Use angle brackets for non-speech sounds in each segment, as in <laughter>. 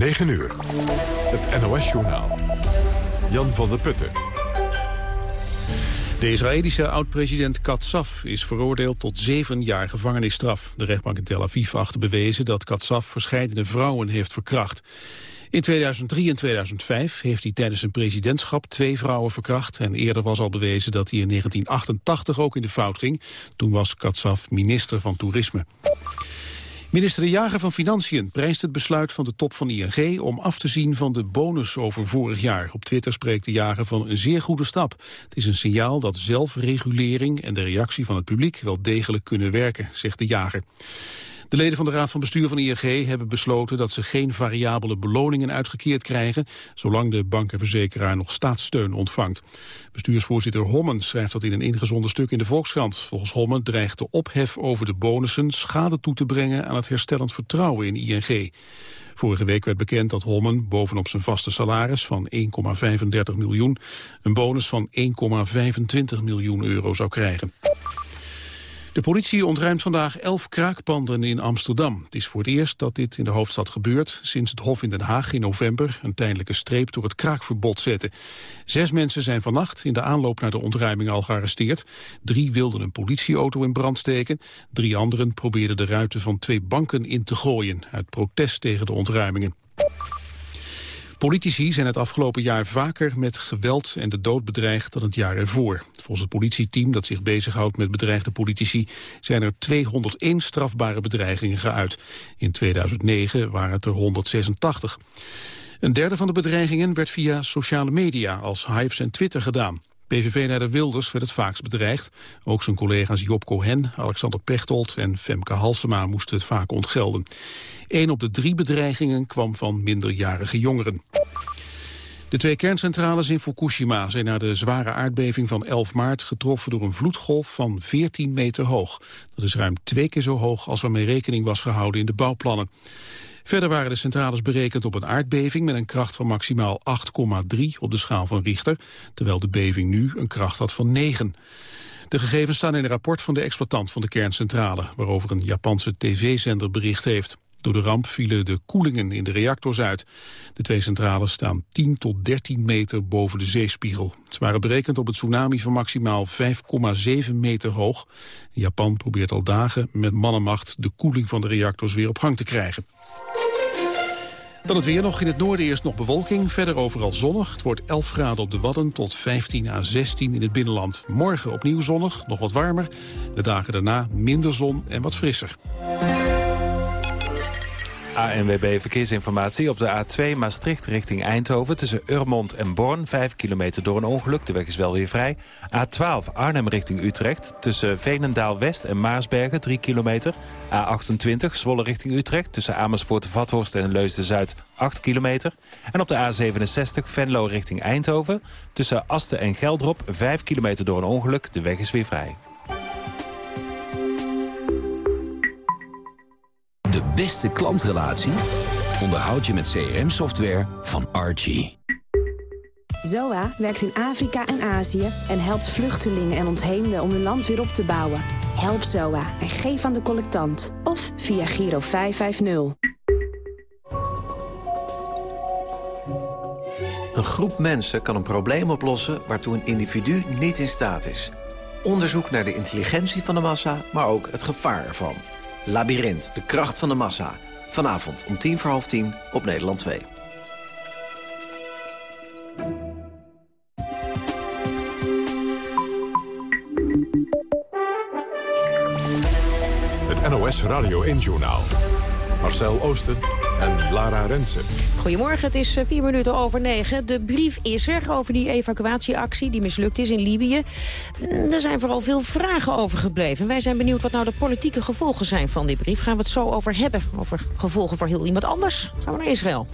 9 uur. Het NOS-journaal. Jan van der Putten. De Israëlische oud-president Katsaf is veroordeeld tot zeven jaar gevangenisstraf. De rechtbank in Tel Aviv achtte bewezen dat Katsaf verscheidene vrouwen heeft verkracht. In 2003 en 2005 heeft hij tijdens zijn presidentschap twee vrouwen verkracht. En eerder was al bewezen dat hij in 1988 ook in de fout ging. Toen was Katsaf minister van Toerisme. Minister De Jager van Financiën prijst het besluit van de top van ING om af te zien van de bonus over vorig jaar. Op Twitter spreekt De Jager van een zeer goede stap. Het is een signaal dat zelfregulering en de reactie van het publiek wel degelijk kunnen werken, zegt De Jager. De leden van de Raad van Bestuur van ING hebben besloten dat ze geen variabele beloningen uitgekeerd krijgen, zolang de bank en verzekeraar nog staatssteun ontvangt. Bestuursvoorzitter Hommen schrijft dat in een ingezonden stuk in de Volkskrant. Volgens Hommen dreigt de ophef over de bonussen schade toe te brengen aan het herstellend vertrouwen in ING. Vorige week werd bekend dat Hommen bovenop zijn vaste salaris van 1,35 miljoen een bonus van 1,25 miljoen euro zou krijgen. De politie ontruimt vandaag elf kraakpanden in Amsterdam. Het is voor het eerst dat dit in de hoofdstad gebeurt... sinds het Hof in Den Haag in november een tijdelijke streep door het kraakverbod zette. Zes mensen zijn vannacht in de aanloop naar de ontruiming al gearresteerd. Drie wilden een politieauto in brand steken. Drie anderen probeerden de ruiten van twee banken in te gooien... uit protest tegen de ontruimingen. Politici zijn het afgelopen jaar vaker met geweld en de dood bedreigd dan het jaar ervoor. Volgens het politieteam dat zich bezighoudt met bedreigde politici zijn er 201 strafbare bedreigingen geuit. In 2009 waren het er 186. Een derde van de bedreigingen werd via sociale media als Hives en Twitter gedaan. PVV-leider Wilders werd het vaakst bedreigd. Ook zijn collega's Job Cohen, Alexander Pechtold en Femke Halsema moesten het vaak ontgelden. Een op de drie bedreigingen kwam van minderjarige jongeren. De twee kerncentrales in Fukushima zijn na de zware aardbeving van 11 maart getroffen door een vloedgolf van 14 meter hoog. Dat is ruim twee keer zo hoog als waarmee rekening was gehouden in de bouwplannen. Verder waren de centrales berekend op een aardbeving met een kracht van maximaal 8,3 op de schaal van Richter, terwijl de beving nu een kracht had van 9. De gegevens staan in een rapport van de exploitant van de kerncentrale, waarover een Japanse tv-zender bericht heeft. Door de ramp vielen de koelingen in de reactors uit. De twee centrales staan 10 tot 13 meter boven de zeespiegel. Ze waren berekend op het tsunami van maximaal 5,7 meter hoog. Japan probeert al dagen met mannenmacht de koeling van de reactors weer op gang te krijgen. Dan het weer nog. In het noorden eerst nog bewolking. Verder overal zonnig. Het wordt 11 graden op de Wadden tot 15 à 16 in het binnenland. Morgen opnieuw zonnig, nog wat warmer. De dagen daarna minder zon en wat frisser. ANWB Verkeersinformatie op de A2 Maastricht richting Eindhoven... tussen Urmond en Born, 5 kilometer door een ongeluk. De weg is wel weer vrij. A12 Arnhem richting Utrecht tussen Veenendaal-West en Maarsbergen, 3 kilometer. A28 Zwolle richting Utrecht tussen Amersfoort, Vathorst en Leusden-Zuid, 8 kilometer. En op de A67 Venlo richting Eindhoven tussen Asten en Geldrop, 5 kilometer door een ongeluk. De weg is weer vrij. De beste klantrelatie onderhoud je met CRM-software van Archie. ZOA werkt in Afrika en Azië en helpt vluchtelingen en ontheemden om hun land weer op te bouwen. Help ZOA en geef aan de collectant. Of via Giro 550. Een groep mensen kan een probleem oplossen waartoe een individu niet in staat is. Onderzoek naar de intelligentie van de massa, maar ook het gevaar ervan. Labyrinth, de kracht van de massa. Vanavond om tien voor half tien op Nederland 2. Het NOS Radio 1-journaal. Marcel Oosten en Lara Rensen. Goedemorgen, het is eh, vier minuten over negen. De brief is er over die evacuatieactie die mislukt is in Libië. Mm, er zijn vooral veel vragen over gebleven. Wij zijn benieuwd wat nou de politieke gevolgen zijn van die brief. Gaan we het zo over hebben. Over gevolgen voor heel iemand anders. Gaan we naar Israël.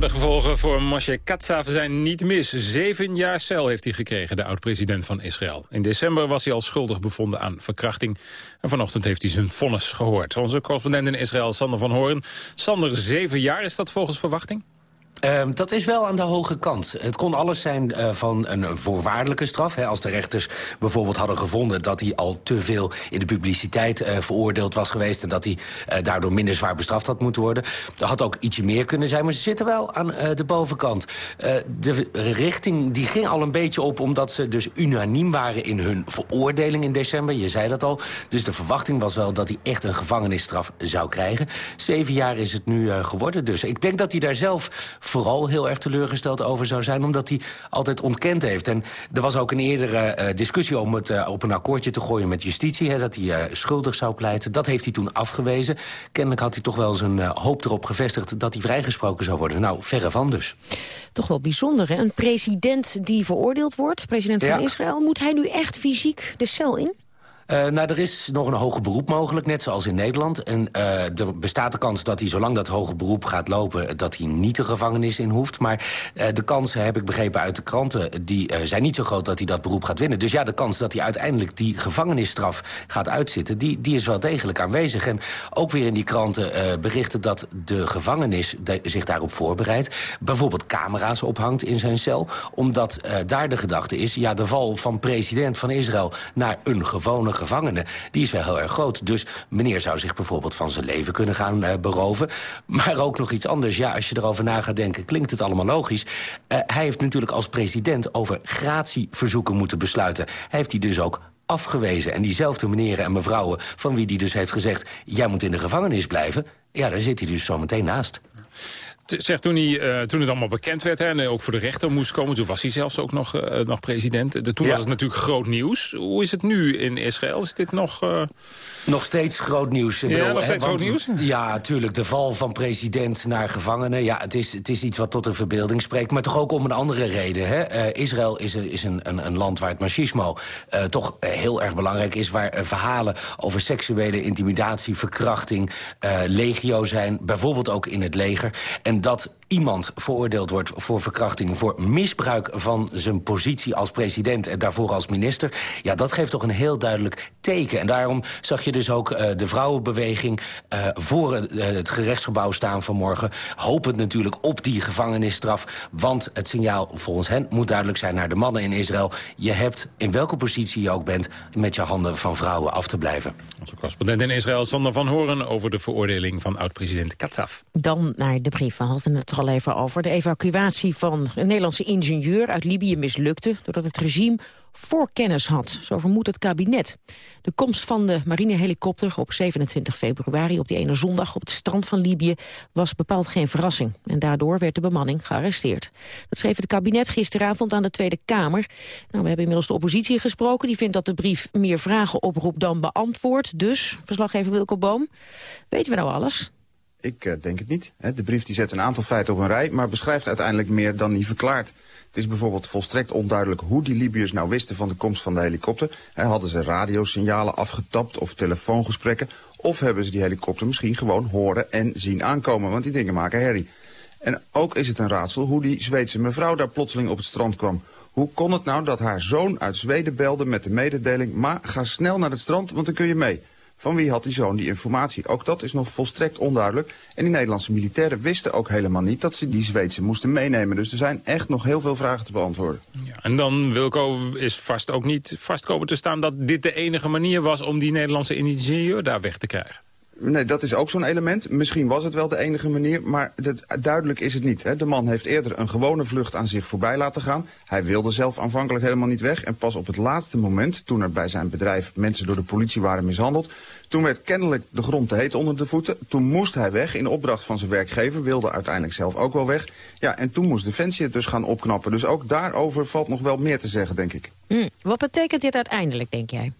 De gevolgen voor Moshe Katsav zijn niet mis. Zeven jaar cel heeft hij gekregen, de oud-president van Israël. In december was hij al schuldig bevonden aan verkrachting. En vanochtend heeft hij zijn vonnis gehoord. Onze correspondent in Israël, Sander van Hoorn. Sander, zeven jaar, is dat volgens verwachting? Ehm, dat is wel aan de hoge kant. Het kon alles zijn uh, van een voorwaardelijke straf. Hè, als de rechters bijvoorbeeld hadden gevonden dat hij al te veel in de publiciteit uh, veroordeeld was geweest... en dat hij uh, daardoor minder zwaar bestraft had moeten worden. Er had ook ietsje meer kunnen zijn, maar ze zitten wel aan de bovenkant. de richting die ging al een beetje op omdat ze dus unaniem waren in hun veroordeling in december. Je zei dat al. Dus de verwachting was wel dat hij echt een gevangenisstraf zou krijgen. Zeven jaar is het nu geworden dus. Ik denk dat hij daar zelf vooral heel erg teleurgesteld over zou zijn... omdat hij altijd ontkend heeft. En er was ook een eerdere uh, discussie om het uh, op een akkoordje te gooien met justitie... Hè, dat hij uh, schuldig zou pleiten. Dat heeft hij toen afgewezen. Kennelijk had hij toch wel zijn hoop erop gevestigd... dat hij vrijgesproken zou worden. Nou, verre van dus. Toch wel bijzonder, hè? Een president die veroordeeld wordt, president van ja. Israël... moet hij nu echt fysiek de cel in? Uh, nou, er is nog een hoger beroep mogelijk, net zoals in Nederland. En uh, er bestaat de kans dat hij, zolang dat hoger beroep gaat lopen... dat hij niet de gevangenis in hoeft. Maar uh, de kansen, heb ik begrepen uit de kranten... die zijn niet zo groot dat hij dat beroep gaat winnen. Dus ja, de kans dat hij uiteindelijk die gevangenisstraf gaat uitzitten... die, die is wel degelijk aanwezig. En ook weer in die kranten berichten dat de gevangenis zich daarop voorbereidt. Bijvoorbeeld camera's ophangt in zijn cel. Omdat daar de gedachte is... ja, de val van president van Israël naar een gewone gevangenen, die is wel heel erg groot. Dus meneer zou zich bijvoorbeeld van zijn leven kunnen gaan uh, beroven. Maar ook nog iets anders. Ja, als je erover na gaat denken, klinkt het allemaal logisch. Uh, hij heeft natuurlijk als president over gratieverzoeken moeten besluiten. Hij heeft die dus ook afgewezen. En diezelfde meneren en mevrouwen van wie die dus heeft gezegd... jij moet in de gevangenis blijven, ja, daar zit hij dus zo meteen naast. Zeg, toen, hij, uh, toen het allemaal bekend werd hè, en ook voor de rechter moest komen... toen was hij zelfs ook nog, uh, nog president. De, toen ja. was het natuurlijk groot nieuws. Hoe is het nu in Israël? Is dit nog... Nog steeds groot nieuws. Ik bedoel, ja, nog steeds hè, want, groot nieuws? Ja, tuurlijk. De val van president naar gevangenen. Ja, het is, het is iets wat tot de verbeelding spreekt. Maar toch ook om een andere reden. Hè? Israël is, is een, een, een, land waar het machismo toch heel erg belangrijk is. Waar verhalen over seksuele intimidatie, verkrachting... legio zijn. Bijvoorbeeld ook in het leger. En dat iemand veroordeeld wordt voor verkrachting... voor misbruik van zijn positie als president en daarvoor als minister... ja, dat geeft toch een heel duidelijk teken. En daarom zag je dus ook uh, de vrouwenbeweging uh, voor het, uh, het gerechtsgebouw staan vanmorgen... hopend natuurlijk op die gevangenisstraf. Want het signaal volgens hen moet duidelijk zijn naar de mannen in Israël... je hebt, in welke positie je ook bent, met je handen van vrouwen af te blijven. Onze correspondent in Israël, Sander van Horen... over de veroordeling van oud-president Katsaf. Dan naar de brief van hadden het al even over. De evacuatie van een Nederlandse ingenieur uit Libië mislukte... doordat het regime voorkennis had. Zo vermoedt het kabinet. De komst van de marinehelikopter op 27 februari... op die ene zondag op het strand van Libië... was bepaald geen verrassing. En daardoor werd de bemanning gearresteerd. Dat schreef het kabinet gisteravond aan de Tweede Kamer. Nou, we hebben inmiddels de oppositie gesproken. Die vindt dat de brief meer vragen oproept dan beantwoordt. Dus, verslaggever Wilco Boom, weten we nou alles? Ik uh, denk het niet. De brief die zet een aantal feiten op een rij, maar beschrijft uiteindelijk meer dan die verklaart. Het is bijvoorbeeld volstrekt onduidelijk hoe die Libiërs nou wisten van de komst van de helikopter. hadden ze radiosignalen afgetapt of telefoongesprekken? Of hebben ze die helikopter misschien gewoon horen en zien aankomen, want die dingen maken herrie. En ook is het een raadsel hoe die Zweedse mevrouw daar plotseling op het strand kwam. Hoe kon het nou dat haar zoon uit Zweden belde met de mededeling... maar ga snel naar het strand, want dan kun je mee... Van wie had die zoon die informatie? Ook dat is nog volstrekt onduidelijk. En die Nederlandse militairen wisten ook helemaal niet dat ze die Zweedse moesten meenemen. Dus er zijn echt nog heel veel vragen te beantwoorden. Ja, en dan, Wilco, is vast ook niet vastkomen te staan dat dit de enige manier was om die Nederlandse ingenieur daar weg te krijgen. Nee, dat is ook zo'n element. Misschien was het wel de enige manier, maar duidelijk is het niet. Hè. De man heeft eerder een gewone vlucht aan zich voorbij laten gaan. Hij wilde zelf aanvankelijk helemaal niet weg. En pas op het laatste moment, toen er bij zijn bedrijf mensen door de politie waren mishandeld... toen werd kennelijk de grond te heet onder de voeten. Toen moest hij weg in opdracht van zijn werkgever. Wilde uiteindelijk zelf ook wel weg. Ja, en toen moest Defensie het dus gaan opknappen. Dus ook daarover valt nog wel meer te zeggen, denk ik. Hm. Wat betekent dit uiteindelijk, denk jij?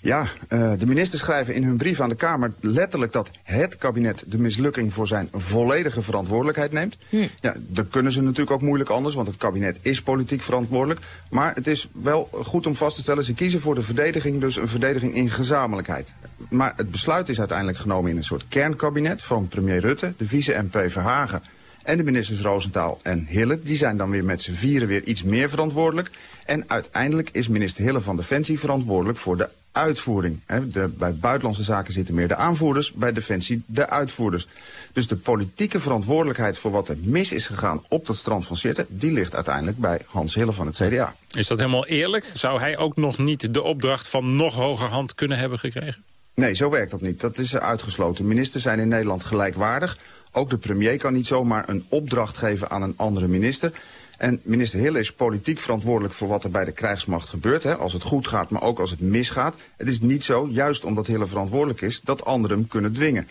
Ja, uh, de ministers schrijven in hun brief aan de Kamer letterlijk dat het kabinet de mislukking voor zijn volledige verantwoordelijkheid neemt. Hm. Ja, dat kunnen ze natuurlijk ook moeilijk anders, want het kabinet is politiek verantwoordelijk. Maar het is wel goed om vast te stellen, ze kiezen voor de verdediging, dus een verdediging in gezamenlijkheid. Maar het besluit is uiteindelijk genomen in een soort kernkabinet van premier Rutte, de vice-MP Verhagen en de ministers Roosentaal en Hille. Die zijn dan weer met z'n vieren weer iets meer verantwoordelijk. En uiteindelijk is minister Hille van Defensie verantwoordelijk voor de uitvoering. De, bij buitenlandse zaken zitten meer de aanvoerders, bij Defensie de uitvoerders. Dus de politieke verantwoordelijkheid voor wat er mis is gegaan op dat strand van Sirte... die ligt uiteindelijk bij Hans Hille van het CDA. Is dat helemaal eerlijk? Zou hij ook nog niet de opdracht van nog hoger hand kunnen hebben gekregen? Nee, zo werkt dat niet. Dat is uitgesloten. Ministers zijn in Nederland gelijkwaardig. Ook de premier kan niet zomaar een opdracht geven aan een andere minister. En minister Hille is politiek verantwoordelijk voor wat er bij de krijgsmacht gebeurt. Hè, als het goed gaat, maar ook als het misgaat. Het is niet zo, juist omdat Hille verantwoordelijk is, dat anderen hem kunnen dwingen.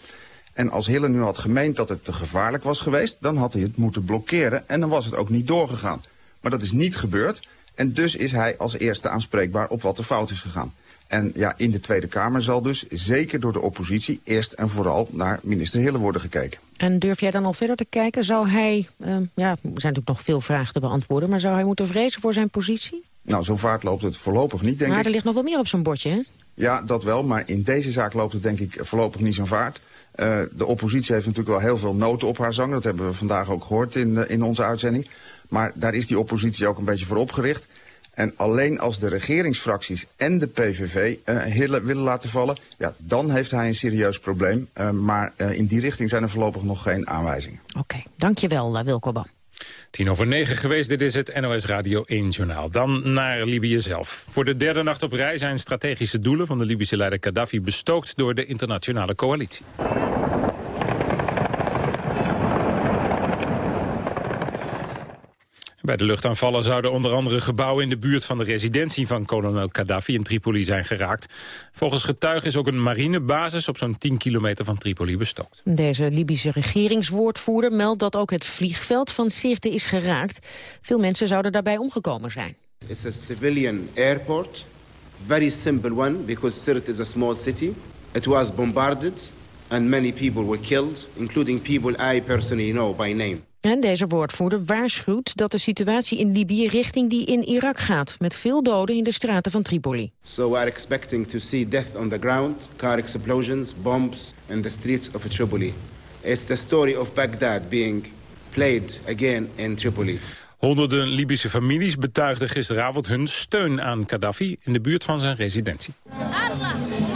En als Hille nu had gemeend dat het te gevaarlijk was geweest... dan had hij het moeten blokkeren en dan was het ook niet doorgegaan. Maar dat is niet gebeurd en dus is hij als eerste aanspreekbaar op wat er fout is gegaan. En ja, in de Tweede Kamer zal dus zeker door de oppositie... eerst en vooral naar minister Hille worden gekeken. En durf jij dan al verder te kijken? Zou hij, uh, ja, er zijn natuurlijk nog veel vragen te beantwoorden... maar zou hij moeten vrezen voor zijn positie? Nou, zo vaart loopt het voorlopig niet, denk maar ik. Maar er ligt nog wel meer op zijn bordje, hè? Ja, dat wel, maar in deze zaak loopt het denk ik voorlopig niet zo'n vaart. Uh, de oppositie heeft natuurlijk wel heel veel noten op haar zang. Dat hebben we vandaag ook gehoord in, uh, in onze uitzending. Maar daar is die oppositie ook een beetje voor opgericht. En alleen als de regeringsfracties en de PVV uh, willen laten vallen... Ja, dan heeft hij een serieus probleem. Uh, maar uh, in die richting zijn er voorlopig nog geen aanwijzingen. Oké, okay, dankjewel Wilco Bam. Tien over negen geweest, dit is het NOS Radio 1-journaal. Dan naar Libië zelf. Voor de derde nacht op rij zijn strategische doelen van de Libische leider Gaddafi bestookt door de internationale coalitie. Bij de luchtaanvallen zouden onder andere gebouwen in de buurt van de residentie van kolonel Gaddafi in Tripoli zijn geraakt. Volgens getuigen is ook een marinebasis op zo'n 10 kilometer van Tripoli bestookt. Deze Libische regeringswoordvoerder meldt dat ook het vliegveld van Sirte is geraakt. Veel mensen zouden daarbij omgekomen zijn. It's a civilian airport. Very simple one because Sirte is a small city. It was bombarded and many people were killed, including people I personally know by name. En deze woordvoerder waarschuwt dat de situatie in Libië richting die in Irak gaat, met veel doden in de straten van Tripoli. So we are expecting to see death on the ground, car explosions, bombs in the streets of Tripoli. It's the story of Baghdad being played again in Tripoli. Honderden Libische families betuigden gisteravond hun steun aan Gaddafi in de buurt van zijn residentie. Allah.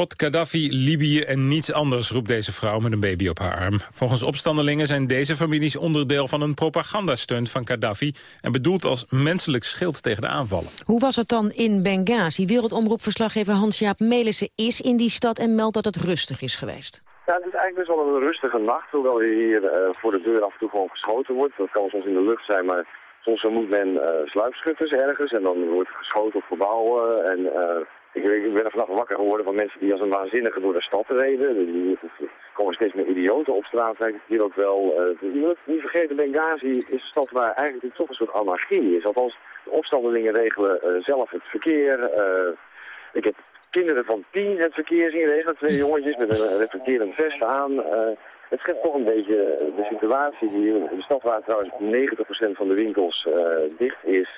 God, Gaddafi, Libië en niets anders, roept deze vrouw met een baby op haar arm. Volgens opstandelingen zijn deze families onderdeel van een propagandastunt van Gaddafi... en bedoeld als menselijk schild tegen de aanvallen. Hoe was het dan in Benghazi? Wereldomroepverslaggever Hans-Jaap Melissen is in die stad en meldt dat het rustig is geweest. Ja, het is eigenlijk best wel een rustige nacht, hoewel hier uh, voor de deur af en toe gewoon geschoten wordt. Dat kan soms in de lucht zijn, maar soms moet men uh, sluipschutters ergens en dan wordt geschoten op gebouwen en... Uh, ik, ik ben er vannacht wakker geworden van mensen die als een waanzinnige door de stad reden. Er komen steeds meer idioten op straat, lijkt het hier ook wel. Moet niet vergeten, Benghazi is een stad waar eigenlijk toch een soort anarchie is. Althans, de opstandelingen regelen zelf het verkeer. Ik heb kinderen van tien het verkeer zien regelen. Twee jongetjes met een reflecterend vest aan. Het schetst toch een beetje de situatie hier de stad waar trouwens 90% van de winkels dicht is.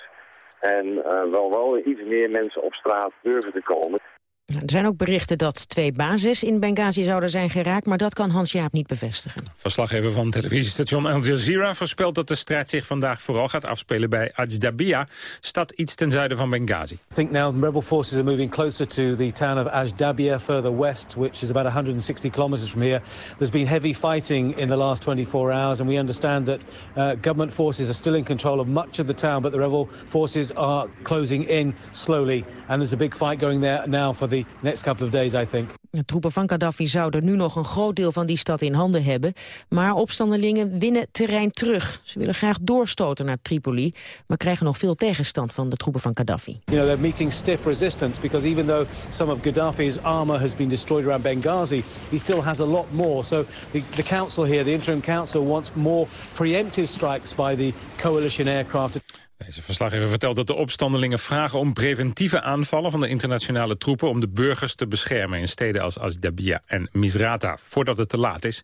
En uh, wel, wel iets meer mensen op straat durven te komen. Er zijn ook berichten dat twee bases in Benghazi zouden zijn geraakt... maar dat kan Hans-Jaap niet bevestigen. Verslaggever van televisiestation Al Jazeera voorspelt dat de strijd zich vandaag vooral gaat afspelen bij Ajdabia, stad iets ten zuiden van Benghazi. I think now the rebel forces are moving closer to the town of Ajdabia further west, which is about 160 kilometers from here. There's been heavy fighting in the last 24 hours and we understand that uh, government forces are still in control of much of the town, but the rebel forces are closing in slowly and there's a big fight going there now for the next couple of days, I think. De troepen van Gaddafi zouden nu nog een groot deel van die stad in handen hebben. Maar opstandelingen winnen terrein terug. Ze willen graag doorstoten naar Tripoli, maar krijgen nog veel tegenstand van de troepen van Gaddafi. You know, they're meeting stiff resistance because even though some of Gaddafi's armor has been destroyed around Benghazi, he still has a lot more. So the, the council here, the interim council, wants more preemptive strikes by the coalition aircraft. Deze verslaggever vertelt dat de opstandelingen vragen om preventieve aanvallen van de internationale troepen om de burgers te beschermen in steden als Ashdabia en Misrata, voordat het te laat is.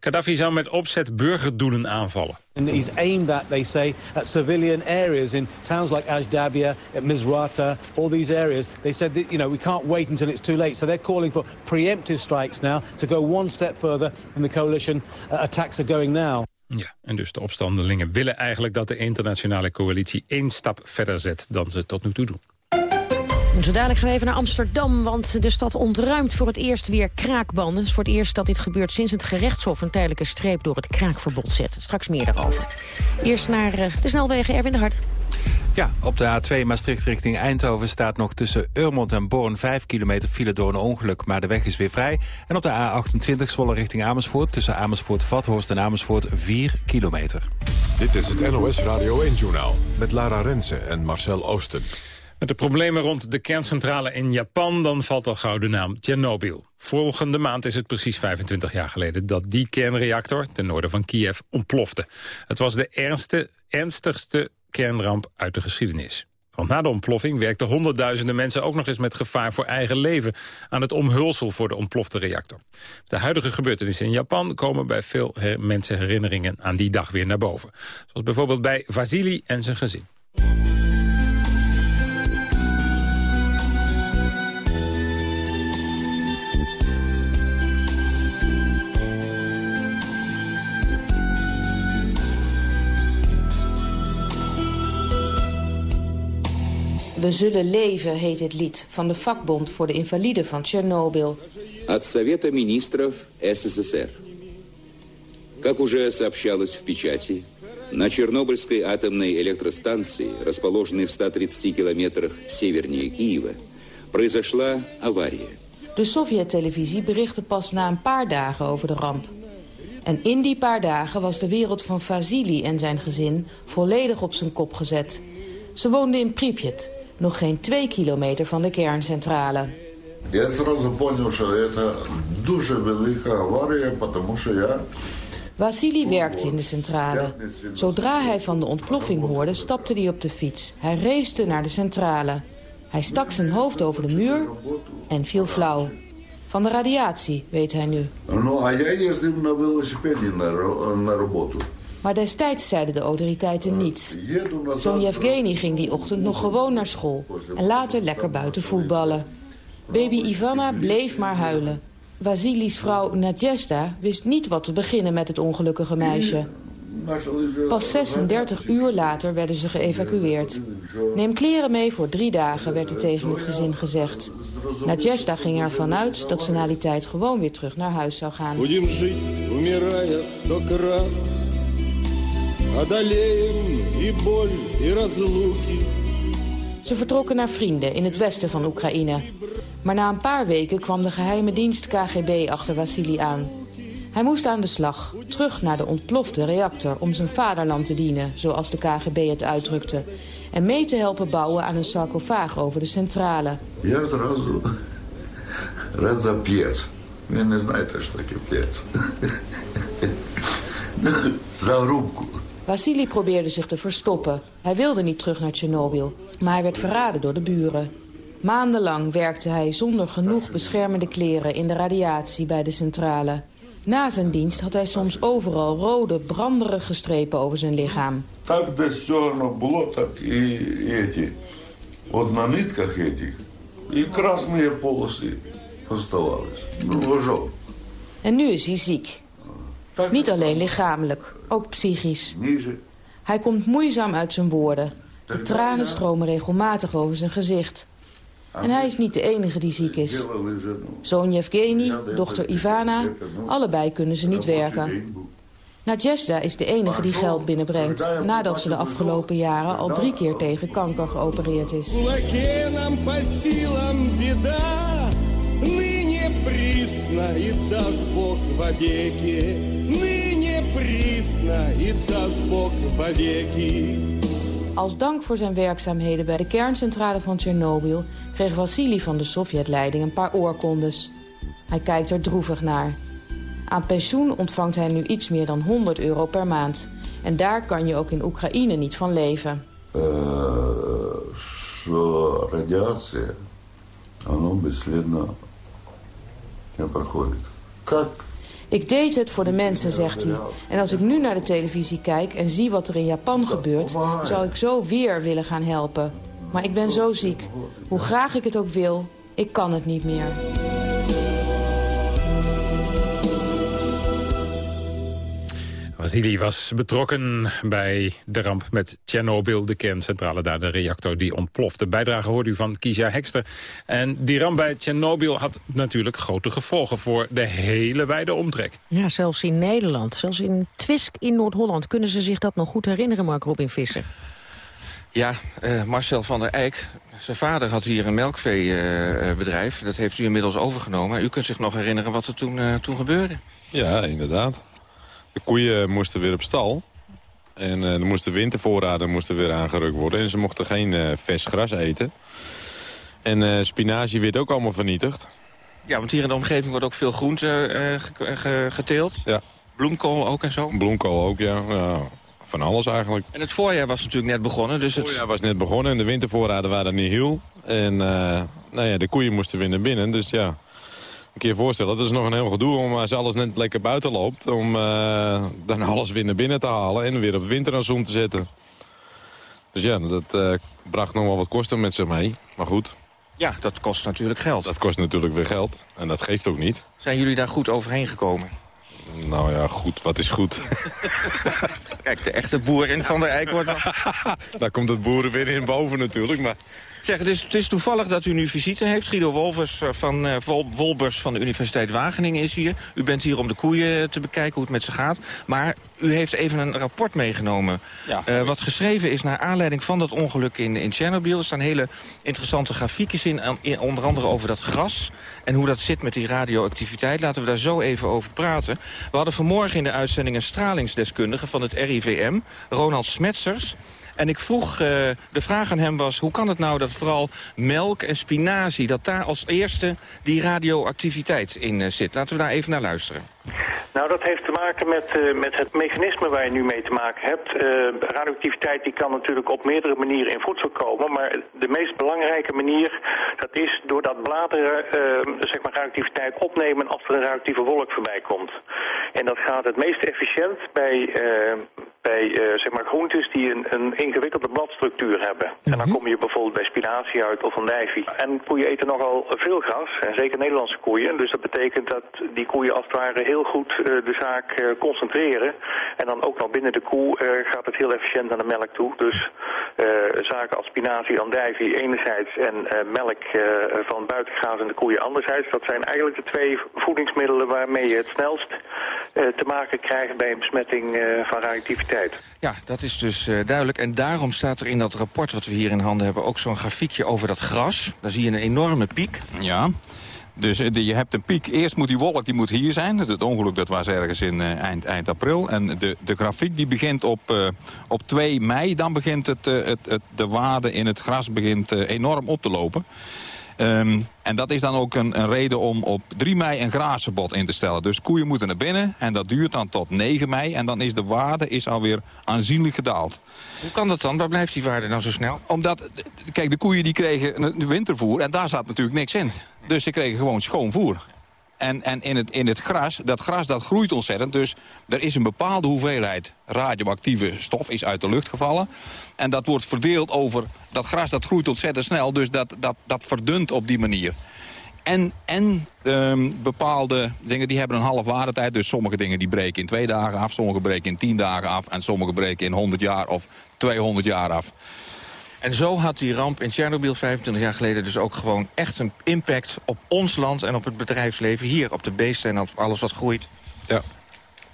Gaddafi zou met opzet burgerdoelen aanvallen. And he's aimed at, they say, at civilian areas in towns like Ashdabia, at Misrata, all these areas. They said that, you know, we can't wait until it's too late. So they're calling for preemptive strikes now to go one step further and the coalition uh, attacks are going now. Ja, en dus de opstandelingen willen eigenlijk dat de internationale coalitie één stap verder zet dan ze tot nu toe doen. Zo dadelijk gaan we even naar Amsterdam, want de stad ontruimt voor het eerst weer kraakbanden. Het is voor het eerst dat dit gebeurt sinds het gerechtshof een tijdelijke streep door het kraakverbod zet. Straks meer daarover. Eerst naar eh, de snelwegen Erwin de Hart. Ja, op de A2 Maastricht richting Eindhoven staat nog tussen Urmond en Born 5 kilometer file door een ongeluk, maar de weg is weer vrij. En op de A28 Zwolle richting Amersfoort tussen Amersfoort, Vathorst en Amersfoort 4 kilometer. Dit is het NOS Radio 1-journaal met Lara Rensen en Marcel Oosten. Met de problemen rond de kerncentrale in Japan... dan valt al gauw de naam Tsjernobyl. Volgende maand is het precies 25 jaar geleden... dat die kernreactor ten noorden van Kiev ontplofte. Het was de ernste, ernstigste kernramp uit de geschiedenis. Want na de ontploffing werkten honderdduizenden mensen ook nog eens met gevaar voor eigen leven aan het omhulsel voor de ontplofte reactor. De huidige gebeurtenissen in Japan komen bij veel mensen herinneringen aan die dag weer naar boven. Zoals bijvoorbeeld bij Vasili en zijn gezin. We zullen leven, heet het lied van de vakbond voor de invaliden van Tsjernobyl. От Совета Министров СССР. Как уже сообщалось в печати, на Чернобыльской атомной электростанции, расположенной в 130 километрах севернее Киева, произошла авария. De Sovjet-televisie berichtte pas na een paar dagen over de ramp. En in die paar dagen was de wereld van Vasili en zijn gezin volledig op zijn kop gezet. Ze woonden in Pripyat, nog geen twee kilometer van de kerncentrale. Я сразу понял, что это дуже велика авария, потому что я... Vasili werkte in de centrale. Zodra hij van de ontploffing hoorde, stapte hij op de fiets. Hij race naar de centrale. Hij stak zijn hoofd over de muur en viel flauw. Van de radiatie, weet hij nu. Ну, а я ездил на велосипеде на, ро- на работу. Maar destijds zeiden de autoriteiten niets. Zoon Yevgeny ging die ochtend nog gewoon naar school. En later lekker buiten voetballen. Baby Ivana bleef maar huilen. Vasilis vrouw Nadjesta wist niet wat te beginnen met het ongelukkige meisje. Pas 36 uur later werden ze geëvacueerd. Neem kleren mee voor drie dagen, werd er tegen het gezin gezegd. Nadjesta ging ervan uit dat ze na die tijd gewoon weer terug naar huis zou gaan. Ze vertrokken naar vrienden in het westen van Oekraïne. Maar na een paar weken kwam de geheime dienst KGB achter Vasili aan. Hij moest aan de slag, terug naar de ontplofte reactor... om zijn vaderland te dienen, zoals de KGB het uitdrukte... en mee te helpen bouwen aan een sarcofaag over de centrale. Я сразу рад за пьец. Вы не знаете, что такое пьец. За рубку. Vasili probeerde zich te verstoppen. Hij wilde niet terug naar Tsjernobyl, maar hij werd verraden door de buren. Maandenlang werkte hij zonder genoeg beschermende kleren in de radiatie bij de centrale. Na zijn dienst had hij soms overal rode, branderige strepen over zijn lichaam. Так десь все равно было, так и эти. Вот на нитках этих. И красные полосы оставались. Ну, ожог. En nu is hij ziek. Niet alleen lichamelijk, ook psychisch. Hij komt moeizaam uit zijn woorden. De tranen stromen regelmatig over zijn gezicht. En hij is niet de enige die ziek is. Zoon Yevgeny, dochter Ivana, allebei kunnen ze niet werken. Nadjesda is de enige die geld binnenbrengt... nadat ze de afgelopen jaren al drie keer tegen kanker geopereerd is. Ныне присно и даст Бог вовеки, Ныне присно и даст Бог вовеки. Als dank voor zijn werkzaamheden bij de kerncentrale van Tsjernobyl... kreeg Vasili van de Sovjetleiding een paar oorkondes. Hij kijkt er droevig naar. Aan pensioen ontvangt hij nu iets meer dan 100 euro per maand. En daar kan je ook in Oekraïne niet van leven. Э, ik deed het voor de mensen, zegt hij. En als ik nu naar de televisie kijk en zie wat er in Japan gebeurt... zou ik zo weer willen gaan helpen. Maar ik ben zo ziek. Hoe graag ik het ook wil, ik kan het niet meer. Vasily was betrokken bij de ramp met Tsjernobyl, de kerncentrale daar, de reactor die ontplofte. Bijdrage hoort u van Kisha Hekster. En die ramp bij Tsjernobyl had natuurlijk grote gevolgen voor de hele wijde omtrek. Ja, zelfs in Nederland, zelfs in Twisk in Noord-Holland... kunnen ze zich dat nog goed herinneren, Mark Robin Visser. Ja, uh, Marcel van der Eyck, zijn vader had hier een melkveebedrijf. Uh, dat heeft u inmiddels overgenomen. U kunt zich nog herinneren wat er toen, uh, toen gebeurde. Ja, inderdaad. De koeien moesten weer op stal. En uh, er moesten wintervoorraden moesten weer aangerukt worden. En ze mochten geen uh, vers gras eten. En uh, spinazie werd ook allemaal vernietigd. Ja, want hier in de omgeving wordt ook veel groente geteeld. Ja. Bloemkool ook en zo. Bloemkool ook, ja. ja. Van alles eigenlijk. En het voorjaar was natuurlijk net begonnen. Dus het voorjaar was net begonnen en de wintervoorraden waren niet heel. En nou ja, de koeien moesten weer naar binnen. Dus ja, een keer voorstellen. Dat is nog een heel gedoe om als alles net lekker buiten loopt... om uh, dan alles weer naar binnen te halen en weer op winterranzoom te zetten. Dus ja, dat uh, bracht nog wel wat kosten met zich mee. Maar goed. Ja, dat kost natuurlijk geld. Dat kost natuurlijk weer geld. En dat geeft ook niet. Zijn jullie daar goed overheen gekomen? Nou ja, goed. Wat is goed? <laughs> Kijk, de echte boer in Van der Eyck wordt... <laughs> daar komt het boeren weer in boven natuurlijk, maar... Zeg, het is, het is toevallig dat u nu visite heeft. Guido Wolvers van uh, Vol Wolbers van de Universiteit Wageningen is hier. U bent hier om de koeien te bekijken hoe het met ze gaat. Maar u heeft even een rapport meegenomen. Ja. Uh, wat geschreven is naar aanleiding van dat ongeluk in, in Tsjernobyl. Er staan hele interessante grafiekjes in, in, onder andere over dat gras... en hoe dat zit met die radioactiviteit. Laten we daar zo even over praten. We hadden vanmorgen in de uitzending een stralingsdeskundige van het RIVM... Ronald Smetsers... En ik vroeg, uh, de vraag aan hem was, hoe kan het nou dat vooral melk en spinazie... dat daar als eerste die radioactiviteit in uh, zit? Laten we daar even naar luisteren. Nou, dat heeft te maken met, uh, met het mechanisme waar je nu mee te maken hebt. Radioactiviteit die kan natuurlijk op meerdere manieren in voedsel komen. Maar de meest belangrijke manier, dat is doordat bladeren zeg maar radioactiviteit opnemen als er een radioactieve wolk voorbij komt. En dat gaat het meest efficiënt bij, bij zeg maar groentes die een, een ingewikkelde bladstructuur hebben. Mm -hmm. En dan kom je bijvoorbeeld bij spinazie uit of andijvie. En koeien eten nogal veel gras, en zeker Nederlandse koeien. Dus dat betekent dat die koeien als het ware heel goed uh, de zaak uh, concentreren. En dan ook nog binnen de koe gaat het heel efficiënt naar de melk toe. Dus zaken als spinazie, andijvie enerzijds en melk van buitengrazende koeien anderzijds. Dat zijn eigenlijk de twee voedingsmiddelen waarmee je het snelst te maken krijgt bij een besmetting van radioactiviteit. Ja, dat is dus duidelijk. En daarom staat er in dat rapport wat we hier in handen hebben ook zo'n grafiekje over dat gras. Daar zie je een enorme piek. Ja. Dus je hebt een piek. Eerst moet die wolk die moet hier zijn. Het ongeluk dat was ergens in uh, eind, eind april. En de, de grafiek die begint op, uh, op 2 mei. Dan begint het, uh, het, het, de waarde in het gras begint, enorm op te lopen. Um, en dat is dan ook een, een, reden om op 3 mei een grazenbod in te stellen. Dus koeien moeten naar binnen en dat duurt dan tot 9 mei. En dan is de waarde is alweer aanzienlijk gedaald. Hoe kan dat dan? Waar blijft die waarde nou zo snel? Omdat, kijk, de koeien die kregen wintervoer en daar zat natuurlijk niks in. Dus ze kregen gewoon schoon voer. En, en in, het, in het gras, dat gras dat groeit ontzettend. Dus er is een bepaalde hoeveelheid radioactieve stof is uit de lucht gevallen. En dat wordt verdeeld over... Dat gras dat groeit ontzettend snel, dus dat, dat, dat verdunt op die manier. En, en um, bepaalde dingen die hebben een half waardetijd. Dus sommige dingen die breken in twee dagen af. Sommige breken in tien dagen af. En sommige breken in 100 jaar of 200 jaar af. En zo had die ramp in Tsjernobyl 25 jaar geleden dus ook gewoon echt een impact op ons land en op het bedrijfsleven hier, op de beesten en op alles wat groeit. Ja,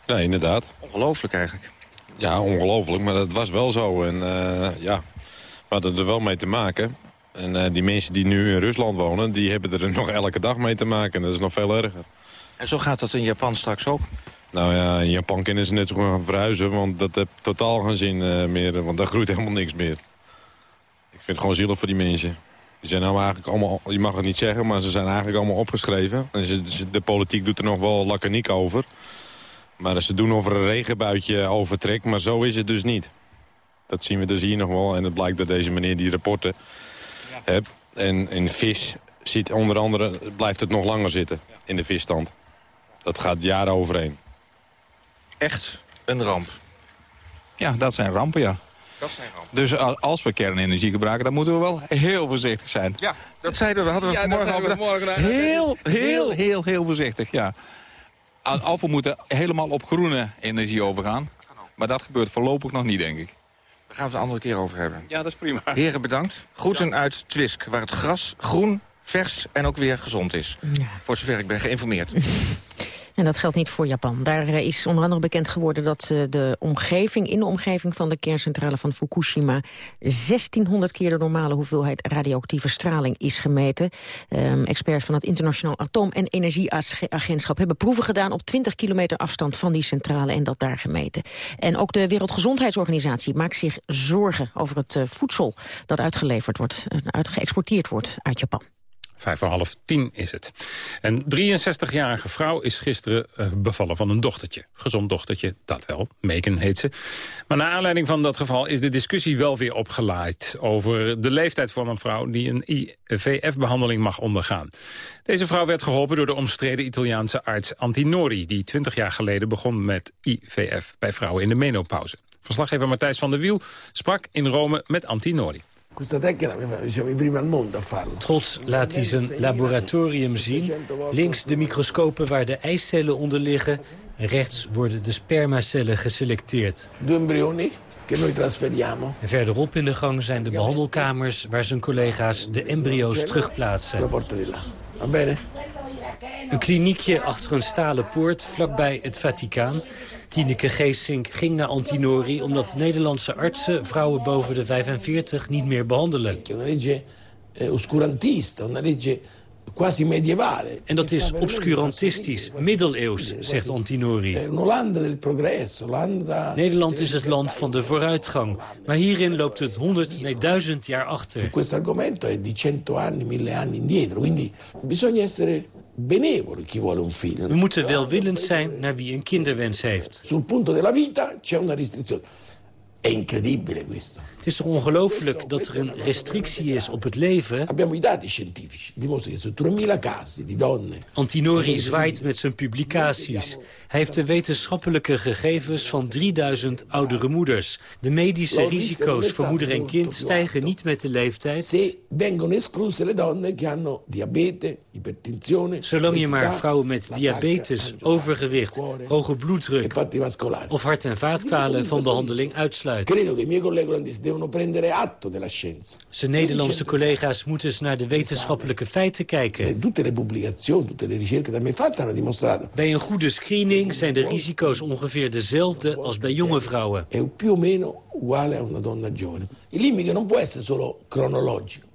ja inderdaad. Ongelooflijk eigenlijk. Ja, ongelooflijk, maar dat was wel zo. En uh, ja, we hadden er wel mee te maken. En uh, die mensen die nu in Rusland wonen, die hebben er nog elke dag mee te maken. En dat is nog veel erger. En zo gaat dat in Japan straks ook? Nou ja, in Japan kunnen ze net zo gaan verhuizen, want dat heeft totaal geen zin uh, meer. Want daar groeit helemaal niks meer. Ik vind het gewoon zielig voor die mensen. Die zijn nou eigenlijk allemaal, je mag het niet zeggen, maar ze zijn eigenlijk allemaal opgeschreven. En ze, de politiek doet er nog wel laconiek over. Maar ze doen over een regenbuitje overtrekt, maar zo is het dus niet. Dat zien we dus hier nog wel. En het blijkt dat deze meneer die rapporten ja. heeft. En in vis zit onder andere, blijft het nog langer zitten in de visstand. Dat gaat jaren overheen. Echt een ramp? Ja, dat zijn rampen, ja. Dus als we kernenergie gebruiken, dan moeten we wel heel voorzichtig zijn. Ja, dat zeiden we, hadden we ja, vanmorgen al vanmorgen heel, heel, heel, heel voorzichtig, ja. Of we moeten helemaal op groene energie overgaan. Maar dat gebeurt voorlopig nog niet, denk ik. Daar gaan we het een andere keer over hebben. Ja, dat is prima. Heren, bedankt. Groeten uit Twisk, waar het gras groen, vers en ook weer gezond is. Voor zover ik ben geïnformeerd. <laughs> En dat geldt niet voor Japan. Daar eh, is onder andere bekend geworden dat eh, de omgeving, in de omgeving van de kerncentrale van Fukushima 1600 keer de normale hoeveelheid radioactieve straling is gemeten. Um, experts van het Internationaal Atoom- en Energieagentschap hebben proeven gedaan op 20 kilometer afstand van die centrale en dat daar gemeten. En ook de Wereldgezondheidsorganisatie maakt zich zorgen over het uh, voedsel dat uitgeleverd wordt, uitgeëxporteerd wordt uit Japan. Vijf voor half tien is het. Een 63-jarige vrouw is gisteren uh, bevallen van een dochtertje. Gezond dochtertje, dat wel. Megan heet ze. Maar naar aanleiding van dat geval is de discussie wel weer opgeleid... over de leeftijd van een vrouw die een IVF-behandeling mag ondergaan. Deze vrouw werd geholpen door de omstreden Italiaanse arts Antinori... die 20 jaar geleden begon met IVF bij vrouwen in de menopauze. Verslaggever Matthijs van der Wiel sprak in Rome met Antinori. Questa tecnica siamo i primi al mondo a farlo. Trots laat hij zijn laboratorium zien. Links de microscopen waar de eicellen onder liggen. Rechts worden de spermacellen geselecteerd. Due embrioni che noi trasferiamo. En verderop in de gang zijn de behandelkamers... waar zijn collega's de embryo's terugplaatsen. Va bene? Een kliniekje achter een stalen poort vlakbij het Vaticaan. Tineke Geesink ging naar Antinori omdat Nederlandse artsen vrouwen boven de 45 niet meer behandelen. Una legge oscurantista, una legge quasi medievale. En dat is obscurantistisch, middeleeuws, zegt Antinori. Nederland is het land van de vooruitgang. Maar hierin loopt het 100, nee 1000 jaar achter. Su questo argomento è di 100 anni, 1000 anni indietro. Quindi bisogna essere benevoli chi vuole un figlio. We moeten welwillend zijn naar wie een kinderwens heeft. Sul punto della vita c'è una restrizione. È incredibile questo. Het is toch ongelooflijk dat er een restrictie is op het leven? Abbiamo i dati scientifici. Dimostrano che su 3000 casi di donne... Antinori zwaait met zijn publicaties. Hij heeft de wetenschappelijke gegevens van 3000 oudere moeders. De medische risico's voor moeder en kind stijgen niet met de leeftijd. Se vengono escluse le donne che hanno diabete, ipertensione... Zolang je maar vrouwen met diabetes, overgewicht, hoge bloeddruk... of hart- en vaatkwalen van behandeling uitsluit. Scienza. Zijn Nederlandse collega's moeten eens naar de wetenschappelijke feiten kijken. Dimostrato... Bij een goede screening zijn de risico's ongeveer dezelfde als bij jonge vrouwen. È più o meno uguale a una donna giovane. Il limite non può essere solo cronologico.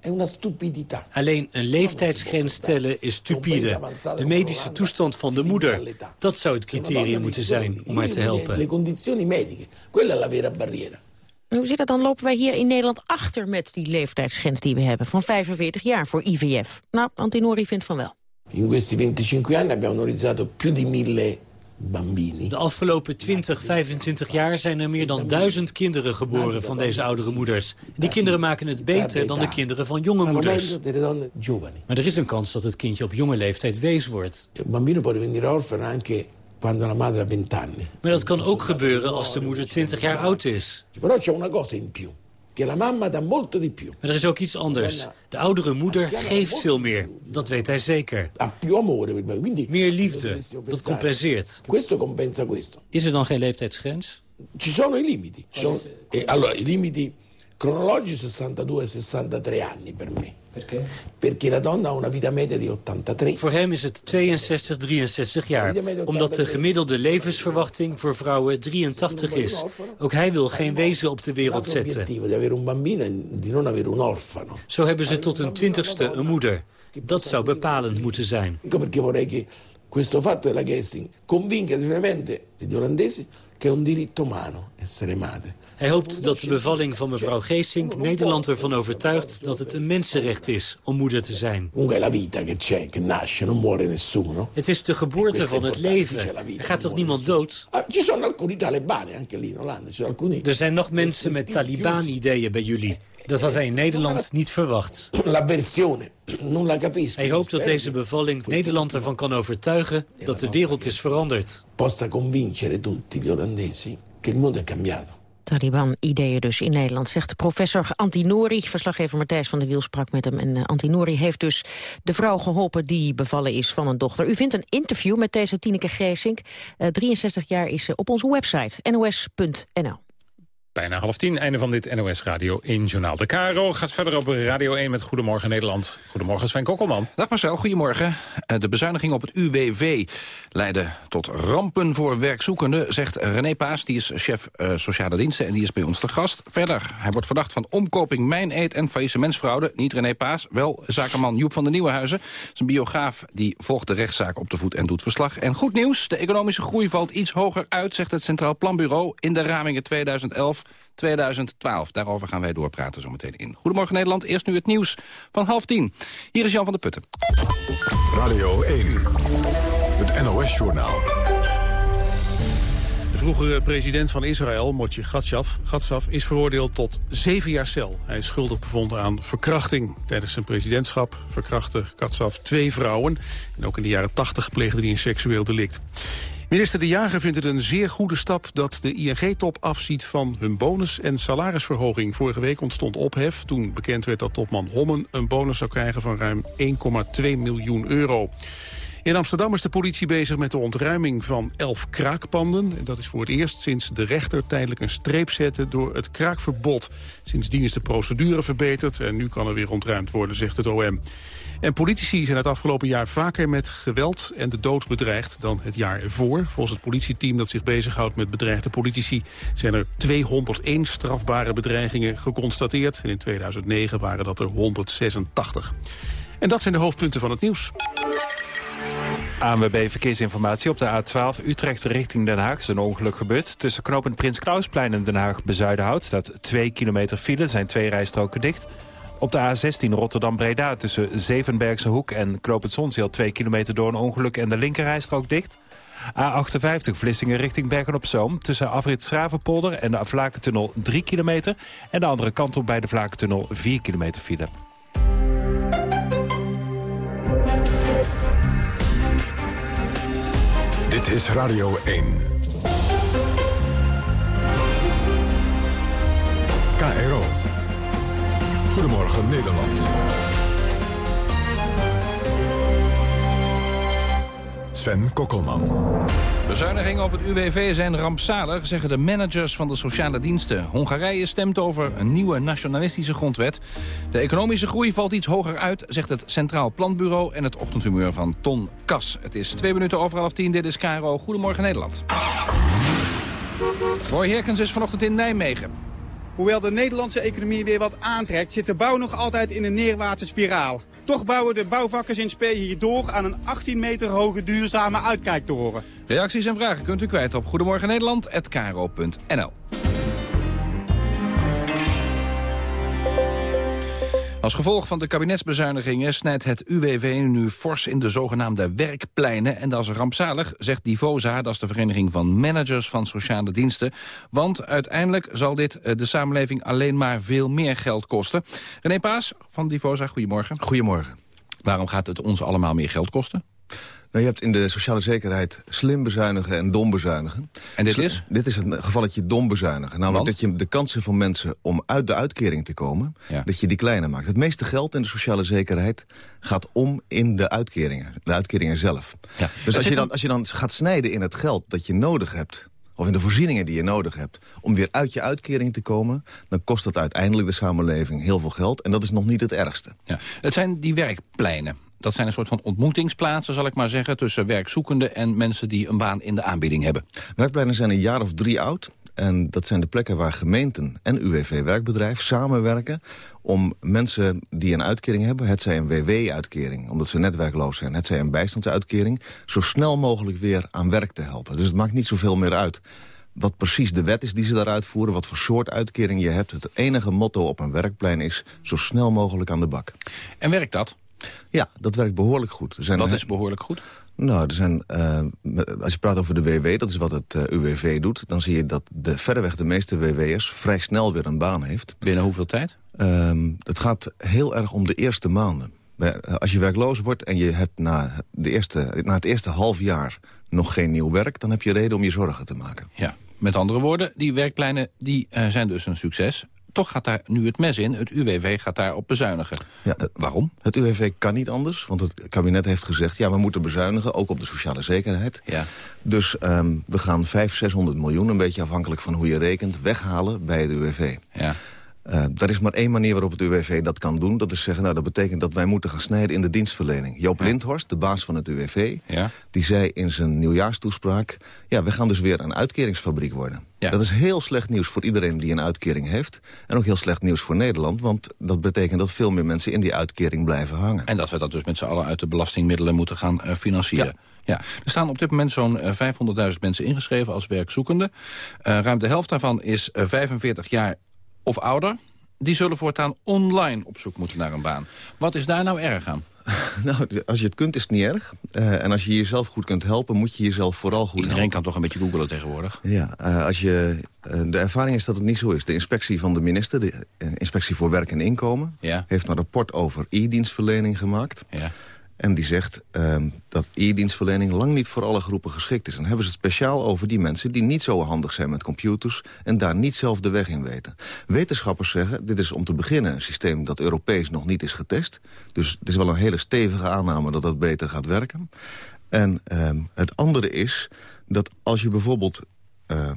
Alleen een leeftijdsgrens stellen is stupide. De medische toestand van de moeder, dat zou het criterium moeten zijn om haar te helpen. Le condizioni mediche, quella è la vera barriera. Hoe zit het dan? Lopen wij hier in Nederland achter met die leeftijdsgrens die we hebben... van 45 jaar voor IVF? Nou, Antinori vindt van wel. In questi 25 anni abbiamo honorizzato più di mille bambini. De afgelopen 20, 25 jaar zijn er meer dan duizend kinderen geboren van deze oudere moeders. Die kinderen maken het beter dan de kinderen van jonge moeders. Maar er is een kans dat het kindje op jonge leeftijd wees wordt. Un bambino può divenire orfano anche quando la madre ha 20 anni. Maar dat kan ook gebeuren als de moeder 20 jaar oud is. Però c'è una cosa in più. Che la mamma dà molto di più. Maar er is ook iets anders. De oudere moeder geeft veel meer. Dat weet hij zeker. Meer liefde. Dat compenseert. questo compensa questo. Is er dan geen leeftijdsgrens? Ci sono i limiti. Ci sono- e allora, i limiti cronologici 62-63 anni per me. Perché? Perché la donna ha una vita media di 83. Voor hem is het 62, 63 jaar. Omdat de gemiddelde levensverwachting voor vrouwen 83 is. Ook hij wil geen wezen op de wereld zetten. L'obiettivo di avere un bambino e di non avere un orfano. Zo hebben ze tot een twintigste een moeder. Dat zou bepalend moeten zijn. Perché vorrei che questo fatto della Gessing convinca definitivamente gli olandesi che è un diritto umano essere madre. Hij hoopt dat de bevalling van mevrouw Geesink Nederland ervan overtuigt dat het een mensenrecht is om moeder te zijn. Het is de geboorte van het leven. Er gaat toch niemand dood? Ah. Er zijn nog mensen met Taliban-ideeën bij jullie. Dat had hij in Nederland niet verwacht. L'avversione, non la capisco. Hij hoopt dat deze bevalling Nederland ervan kan overtuigen dat de wereld is veranderd. Possa convincere tutti gli olandesi che il mondo è cambiato. Taliban-ideeën dus in Nederland, zegt professor Antinori. Verslaggever Matthijs van der Wiel sprak met hem. En uh, Antinori heeft dus de vrouw geholpen die bevallen is van een dochter. U vindt een interview met deze Tineke Geesink. Uh, 63 jaar is ze op onze website nos.nl. Bijna half tien, einde van dit NOS Radio 1 Journaal. De KRO gaat verder op Radio 1 met Goedemorgen Nederland. Goedemorgen Sven Kokkelman. Dag Marcel, goedemorgen. Eh, de bezuiniging op het UWV leiden tot rampen voor werkzoekenden... zegt René Paas, die is chef uh, sociale diensten en die is bij ons te gast. Verder, hij wordt verdacht van omkoping, mijn-eet en faillissementsfraude. Niet René Paas, wel zakenman Joep van der Nieuwenhuizen. Zijn biograaf die volgt de rechtszaak op de voet en doet verslag. En goed nieuws, de economische groei valt iets hoger uit... zegt het Centraal Planbureau in de ramingen 2011 2012. Daarover gaan wij doorpraten zometeen in. Goedemorgen Nederland, eerst nu het nieuws van half tien. Hier is Jan van der Putten. Radio 1, het NOS-journaal. De vroegere president van Israël, Moshe Gatsaf, is veroordeeld tot zeven jaar cel. Hij is schuldig bevonden aan verkrachting. Tijdens zijn presidentschap verkrachtte Gatsaf twee vrouwen. En ook in de jaren tachtig pleegde hij een seksueel delict. Minister De Jager vindt het een zeer goede stap dat de ING-top afziet van hun bonus- en salarisverhoging. Vorige week ontstond ophef toen bekend werd dat topman Hommen een bonus zou krijgen van ruim 1,2 miljoen euro. In Amsterdam is de politie bezig met de ontruiming van elf kraakpanden. En dat is voor het eerst sinds de rechter tijdelijk een streep zette door het kraakverbod. Sindsdien is de procedure verbeterd en nu kan er weer ontruimd worden, zegt het OM. En politici zijn het afgelopen jaar vaker met geweld en de dood bedreigd dan het jaar ervoor. Volgens het politieteam dat zich bezighoudt met bedreigde politici... zijn er 201 strafbare bedreigingen geconstateerd. En in 2009 waren dat er 186. En dat zijn de hoofdpunten van het nieuws. ANWB Verkeersinformatie op de A12 Utrecht richting Den Haag. is een ongeluk gebeurd. Tussen knooppunt Prins Klausplein en Den Haag Bezuidenhout... staat 2 kilometer file, zijn twee rijstroken dicht... Op de A16 Rotterdam-Breda tussen Zevenbergse Hoek en Knoop het Zonzeel... 2 kilometer door een ongeluk en de linkerrijstrook dicht. A58 Vlissingen richting Bergen-op-Zoom... tussen afrit Schravenpolder en de Vlakentunnel 3 kilometer... en de andere kant op bij de Vlakentunnel 4 kilometer file. Dit is Radio 1. Goedemorgen Nederland. Sven Kokkelman. Bezuinigingen op het UWV zijn rampzalig, zeggen de managers van de sociale diensten. Hongarije stemt over een nieuwe nationalistische grondwet. De economische groei valt iets hoger uit, zegt het Centraal Planbureau... en het ochtendhumeur van Ton Kas. Het is twee minuten over half tien, dit is KRO. Goedemorgen Nederland. Roy Herkens is vanochtend in Nijmegen. Hoewel de Nederlandse economie weer wat aantrekt, zit de bouw nog altijd in een neerwaartse spiraal. Toch bouwen de bouwvakkers in Spee hier door aan een 18 meter hoge duurzame uitkijktoren. Reacties en vragen kunt u kwijt op Goedemorgen Als gevolg van de kabinetsbezuinigingen snijdt het UWV nu fors in de zogenaamde werkpleinen. En dat is rampzalig, zegt Divosa, dat is de vereniging van managers van sociale diensten. Want uiteindelijk zal dit eh, de samenleving alleen maar veel meer geld kosten. René Paas van Divosa, goedemorgen. Goedemorgen. Waarom gaat het ons allemaal meer geld kosten? Nou, je hebt in de sociale zekerheid slim bezuinigen en dom bezuinigen. En dit is? Dit is een gevalletje dom bezuinigen. Namelijk dat je de kansen van mensen om uit de uitkering te komen... dat je die kleiner maakt. Het meeste geld in de sociale zekerheid gaat om in de uitkeringen. De uitkeringen zelf. Ja. Dus als je, dan, als je dan gaat snijden in het geld dat je nodig hebt of in de voorzieningen die je nodig hebt... om weer uit je uitkering te komen... dan kost dat uiteindelijk de samenleving heel veel geld. En dat is nog niet het ergste. Ja. Het zijn die werkpleinen. Dat zijn een soort van ontmoetingsplaatsen, zal ik maar zeggen... tussen werkzoekenden en mensen die een baan in de aanbieding hebben. Werkpleinen zijn een jaar of drie oud. En dat zijn de plekken waar gemeenten en UWV-werkbedrijf samenwerken... om mensen die een uitkering hebben, het zij een WW-uitkering... omdat ze netwerkloos zijn, het zij een bijstandsuitkering... zo snel mogelijk weer aan werk te helpen. Dus het maakt niet zoveel meer uit wat precies de wet is die ze daaruit voeren... wat voor soort uitkering je hebt. Het enige motto op een werkplein is zo snel mogelijk aan de bak. En werkt dat? Ja, dat werkt behoorlijk goed. Er zijn wat is behoorlijk goed? Nou, er zijn, uh, als je praat over de WW, dat is wat het uh, UWV doet... dan zie je dat de, verreweg de meeste WW'ers vrij snel weer een baan heeft. Binnen hoeveel tijd? Uh, het gaat heel erg om de eerste maanden. Als je werkloos wordt en je hebt na, de eerste, na het eerste half jaar nog geen nieuw werk... dan heb je reden om je zorgen te maken. Ja, Met andere woorden, die werkpleinen die, uh, zijn dus een succes. Toch gaat daar nu het mes in. Het UWV gaat daar op bezuinigen. Ja, het, Waarom? Het UWV kan niet anders, want het kabinet heeft gezegd... ja, we moeten bezuinigen, ook op de sociale zekerheid. Ja. Dus um, we gaan 500, 600 miljoen, een beetje afhankelijk van hoe je rekent... weghalen bij het UWV. Ja. Uh, er is maar één manier waarop het UWV dat kan doen. Dat is zeggen, nou, dat betekent dat wij moeten gaan snijden in de dienstverlening. Joop ja. Lindhorst, de baas van het UWV, ja. die zei in zijn nieuwjaarstoespraak... ja, we gaan dus weer een uitkeringsfabriek worden. Ja. Dat is heel slecht nieuws voor iedereen die een uitkering heeft. En ook heel slecht nieuws voor Nederland. Want dat betekent dat veel meer mensen in die uitkering blijven hangen. En dat we dat dus met z'n allen uit de belastingmiddelen moeten gaan uh, financieren. Ja. Er staan op dit moment zo'n uh, 500.000 mensen ingeschreven als werkzoekende. Uh, ruim de helft daarvan is uh, 45 jaar of ouder. Die zullen voortaan online op zoek moeten naar een baan. Wat is daar nou erg aan? <laughs> Nou, als je het kunt is het niet erg. Uh, en als je jezelf goed kunt helpen, moet je jezelf vooral goed Iedereen helpen. kan toch een beetje googelen tegenwoordig? Ja, uh, als je, uh, de ervaring is dat het niet zo is. De inspectie van de minister, de inspectie voor werk en inkomen... Ja. heeft een rapport over e-dienstverlening gemaakt. Ja. En die zegt um, dat e-dienstverlening lang niet voor alle groepen geschikt is. En hebben ze het speciaal over die mensen die niet zo handig zijn met computers... en daar niet zelf de weg in weten. Wetenschappers zeggen, dit is om te beginnen een systeem dat Europees nog niet is getest. Dus het is wel een hele stevige aanname dat dat beter gaat werken. En um, het andere is dat als je bijvoorbeeld uh,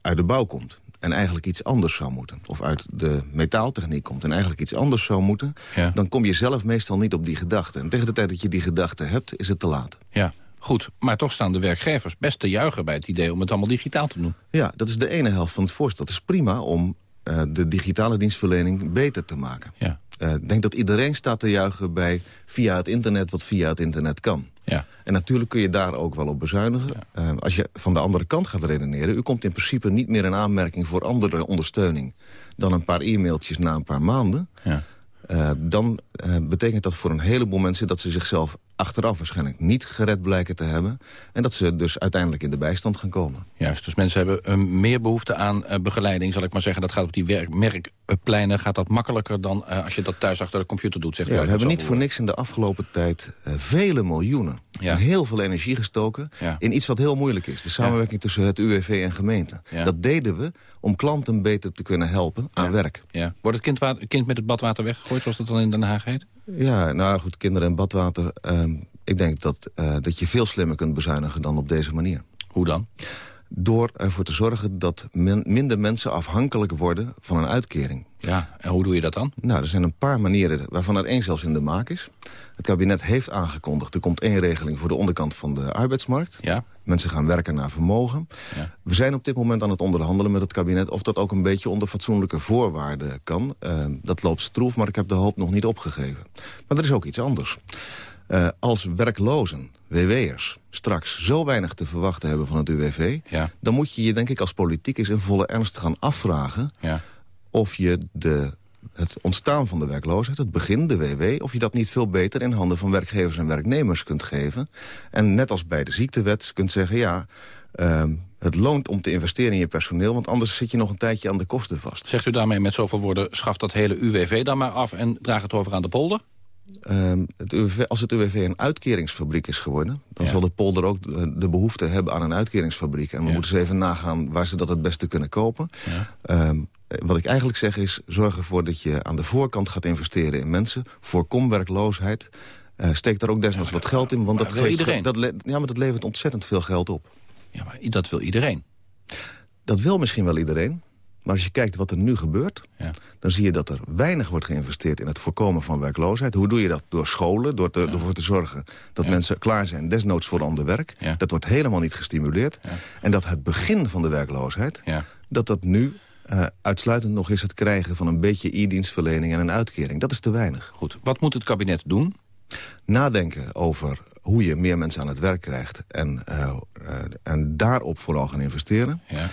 uit de bouw komt en eigenlijk iets anders zou moeten... of uit de metaaltechniek komt en eigenlijk iets anders zou moeten... Ja. dan kom je zelf meestal niet op die gedachte. En tegen de tijd dat je die gedachte hebt, is het te laat. Ja, goed. Maar toch staan de werkgevers best te juichen bij het idee... om het allemaal digitaal te doen. Ja, dat is de ene helft van het voorstel. Dat is prima om uh, de digitale dienstverlening beter te maken. Ja. Uh, ik denk dat iedereen staat te juichen bij via het internet wat via het internet kan. Ja. En natuurlijk kun je daar ook wel op bezuinigen. Ja. Uh, als je van de andere kant gaat redeneren... u komt in principe niet meer in aanmerking voor andere ondersteuning... dan een paar e-mailtjes na een paar maanden... Ja. Uh, dan uh, betekent dat voor een heleboel mensen... dat ze zichzelf achteraf waarschijnlijk niet gered blijken te hebben... en dat ze dus uiteindelijk in de bijstand gaan komen. Juist, dus mensen hebben uh, meer behoefte aan begeleiding, zal ik maar zeggen. Dat gaat op die werk, merkpleinen gaat dat makkelijker dan als je dat thuis achter de computer doet. Zegt ja, we hebben niet voor niks in de afgelopen tijd vele miljoenen... Ja. en heel veel energie gestoken ja. in iets wat heel moeilijk is. De samenwerking tussen het UWV en gemeenten. Dat deden we om klanten beter te kunnen helpen aan werk. Ja. Wordt het kind, kind met het badwater weggegooid, zoals dat dan in Den Haag heet? Ja, nou goed, kinderen en badwater. Um, ik denk dat, uh, dat je veel slimmer kunt bezuinigen dan op deze manier. Hoe dan? Door ervoor te zorgen dat men, minder mensen afhankelijk worden van een uitkering. Ja, en hoe doe je dat dan? Nou, er zijn een paar manieren waarvan er één zelfs in de maak is. Het kabinet heeft aangekondigd, er komt één regeling voor de onderkant van de arbeidsmarkt. Ja. Mensen gaan werken naar vermogen. Ja. We zijn op dit moment aan het onderhandelen met het kabinet... of dat ook een beetje onder fatsoenlijke voorwaarden kan. Uh, dat loopt stroef, maar ik heb de hoop nog niet opgegeven. Maar er is ook iets anders. Uh, als werklozen, WW'ers, straks zo weinig te verwachten hebben van het UWV... Ja. dan moet je je denk ik als politiek eens in volle ernst gaan afvragen... Ja. of je de, het ontstaan van de werkloosheid, het begin, de WW... of je dat niet veel beter in handen van werkgevers en werknemers kunt geven. En net als bij de ziektewet kunt zeggen... ja, uh, het loont om te investeren in je personeel... want anders zit je nog een tijdje aan de kosten vast. Zegt u daarmee met zoveel woorden... schaf dat hele UWV dan maar af en draag het over aan de polder? Het UWV, als het UWV een uitkeringsfabriek is geworden... dan Ja. zal de polder ook de, behoefte hebben aan een uitkeringsfabriek. En we Ja. moeten eens even nagaan waar ze dat het beste kunnen kopen. Um, wat ik eigenlijk zeg is, zorg ervoor dat je aan de voorkant gaat investeren in mensen. Voorkom werkloosheid. Uh, steek daar ook desnoods wat geld in. Want dat, geeft, iedereen? dat, ja, maar dat levert ontzettend veel geld op. Ja, maar dat wil iedereen. Dat wil misschien wel iedereen. Maar als je kijkt wat er nu gebeurt... Ja. dan zie je dat er weinig wordt geïnvesteerd in het voorkomen van werkloosheid. Hoe doe je dat? Door scholen, door te, ervoor te zorgen dat Ja. mensen klaar zijn... desnoods voor ander werk. Dat wordt helemaal niet gestimuleerd. En dat het begin van de werkloosheid... Dat dat nu uh, uitsluitend nog is het krijgen van een beetje e-dienstverlening en een uitkering. Dat is te weinig. Goed, wat moet het kabinet doen? Nadenken over hoe je meer mensen aan het werk krijgt... en, uh, uh, en daarop vooral gaan investeren. Ja.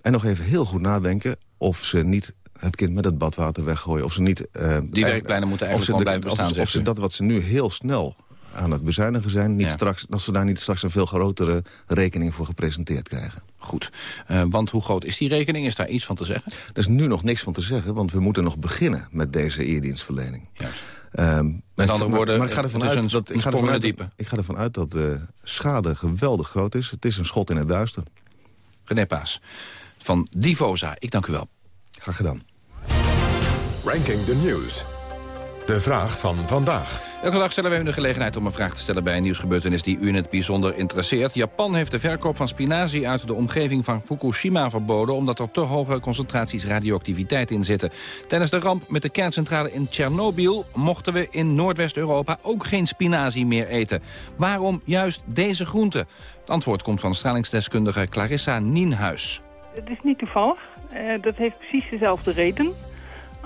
En nog even heel goed nadenken of ze niet het kind met het badwater weggooien. Of ze niet... Die werkpleinen moeten of ze eigenlijk de- blijven bestaan, Of, of ze dat wat ze nu heel snel aan het bezuinigen zijn... Niet Ja. straks, dat ze daar niet straks een veel grotere rekening voor gepresenteerd krijgen. Goed, uh, want hoe groot is die rekening? Is daar iets van te zeggen? Er is nu nog niks van te zeggen, want we moeten nog beginnen met deze eerdienstverlening. Juist. Um, Met andere woorden, maar ik ga ervan uit dat ik ga ervan uit, ik ga ervan uit dat de schade geweldig groot is. Het is een schot in het duister. René Paas van Divosa. Ik dank u wel. Graag gedaan. Ranking the News. De vraag van vandaag. Elke dag stellen wij u de gelegenheid om een vraag te stellen bij een nieuwsgebeurtenis die u in het bijzonder interesseert. Japan heeft de verkoop van spinazie uit de omgeving van Fukushima verboden omdat er te hoge concentraties radioactiviteit in zitten. Tijdens de ramp met de kerncentrale in Tsjernobyl mochten we in Noordwest-Europa ook geen spinazie meer eten. Waarom juist deze groente? Het antwoord komt van stralingsdeskundige Clarissa Nienhuis. Het is niet toevallig. Uh, dat heeft precies dezelfde reden.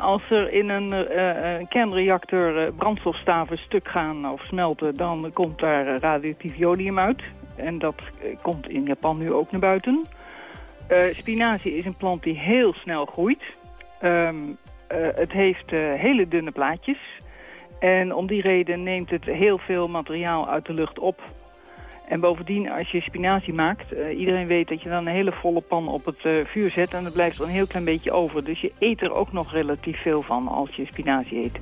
Als er in een uh, kernreactor uh, brandstofstaven stuk gaan of smelten... dan komt daar radioactief jodium uit. En dat komt in Japan nu ook naar buiten. spinazie is een plant die heel snel groeit. Um, het heeft hele dunne plaatjes. En om die reden neemt het heel veel materiaal uit de lucht op... En bovendien, als je spinazie maakt, uh, iedereen weet dat je dan een hele volle pan op het uh, vuur zet en er blijft er een heel klein beetje over. Dus je eet er ook nog relatief veel van als je spinazie eet.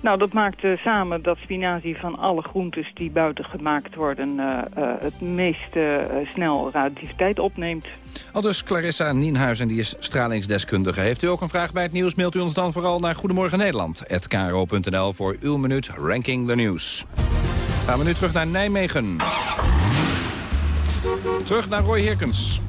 Nou, dat maakt uh, samen dat spinazie van alle groentes die buiten gemaakt worden het meest snel radioactiviteit opneemt. Al dus Clarissa Nienhuis en die is stralingsdeskundige. Heeft u ook een vraag bij het nieuws, mailt u ons dan vooral naar Goedemorgen Nederland. voor uw minuut Ranking the News. Gaan we nu terug naar Nijmegen. Terug naar Roy Hirkens.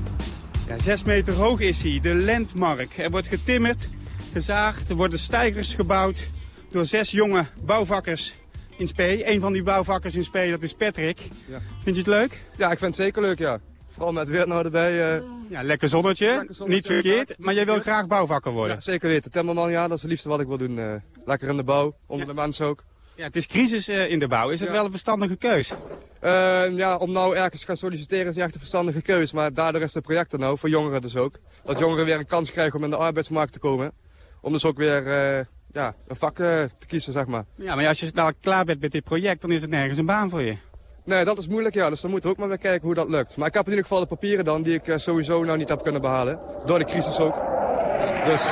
Ja, zes meter hoog is hij, de Landmark. Er wordt getimmerd, gezaagd, er worden stijgers gebouwd door zes jonge bouwvakkers in Spee. Een van die bouwvakkers in Spee, dat is Patrick. Ja. Vind je het leuk? Ja, ik vind het zeker leuk, ja. Vooral met weer nou erbij. Uh... Ja, lekker zonnetje, lekker zonnetje niet verkeerd. Maar jij wil graag bouwvakker worden? Ja, zeker weten. Timmerman, ja, dat is het liefste wat ik wil doen. Uh, lekker in de bouw, onder de mensen ook. Ja, het is crisis uh, in de bouw. Is het wel een verstandige keus? Uh, ja, om nou ergens te gaan solliciteren is niet echt een verstandige keus. Maar daardoor is het project er nou, voor jongeren dus ook. Dat jongeren weer een kans krijgen om in de arbeidsmarkt te komen. Om dus ook weer uh, ja, een vak te kiezen, zeg maar. Ja, maar als je nou klaar bent met dit project, dan is het nergens een baan voor je. Nee, dat is moeilijk, ja. Dus dan moeten we ook maar weer kijken hoe dat lukt. Maar ik heb in ieder geval de papieren dan, die ik sowieso nou niet heb kunnen behalen. Door de crisis ook. Dus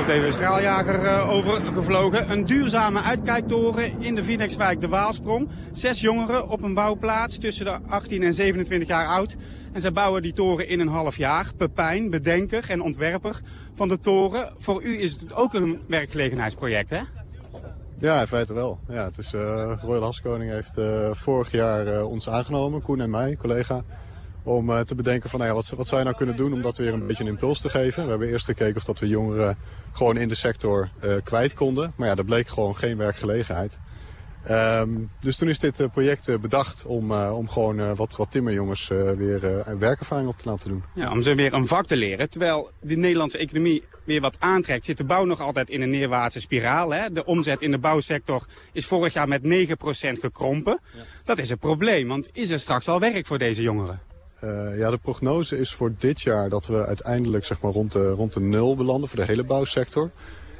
komt even een straaljager uh, overgevlogen. Een duurzame uitkijktoren in de Vinexwijk de Waalsprong. Zes jongeren op een bouwplaats tussen de 18 en 27 jaar oud. En zij bouwen die toren in een half jaar. Pepijn, bedenker en ontwerper van de toren. Voor u is het ook een werkgelegenheidsproject, hè? Ja, in feite wel. Ja, het is, uh, Royal Haskoning heeft uh, vorig jaar ons aangenomen, Koen en mij, collega om uh, te bedenken van nou ja, wat, wat zou je nou kunnen doen om dat weer een beetje een impuls te geven. We hebben eerst gekeken of dat we jongeren gewoon in de sector uh, kwijt konden. Maar ja, dat bleek gewoon geen werkgelegenheid. Um, dus toen is dit uh, project bedacht om, om gewoon wat, wat timmerjongens weer werkervaring op te laten doen. Ja, om ze weer een vak te leren. Terwijl de Nederlandse economie weer wat aantrekt, zit de bouw nog altijd in een neerwaartse spiraal. Hè? De omzet in de bouwsector is vorig jaar met 9% gekrompen. Ja. Dat is een probleem, want is er straks al werk voor deze jongeren? Uh, ja, de prognose is voor dit jaar dat we uiteindelijk zeg maar, rond, de, rond de nul belanden voor de hele bouwsector.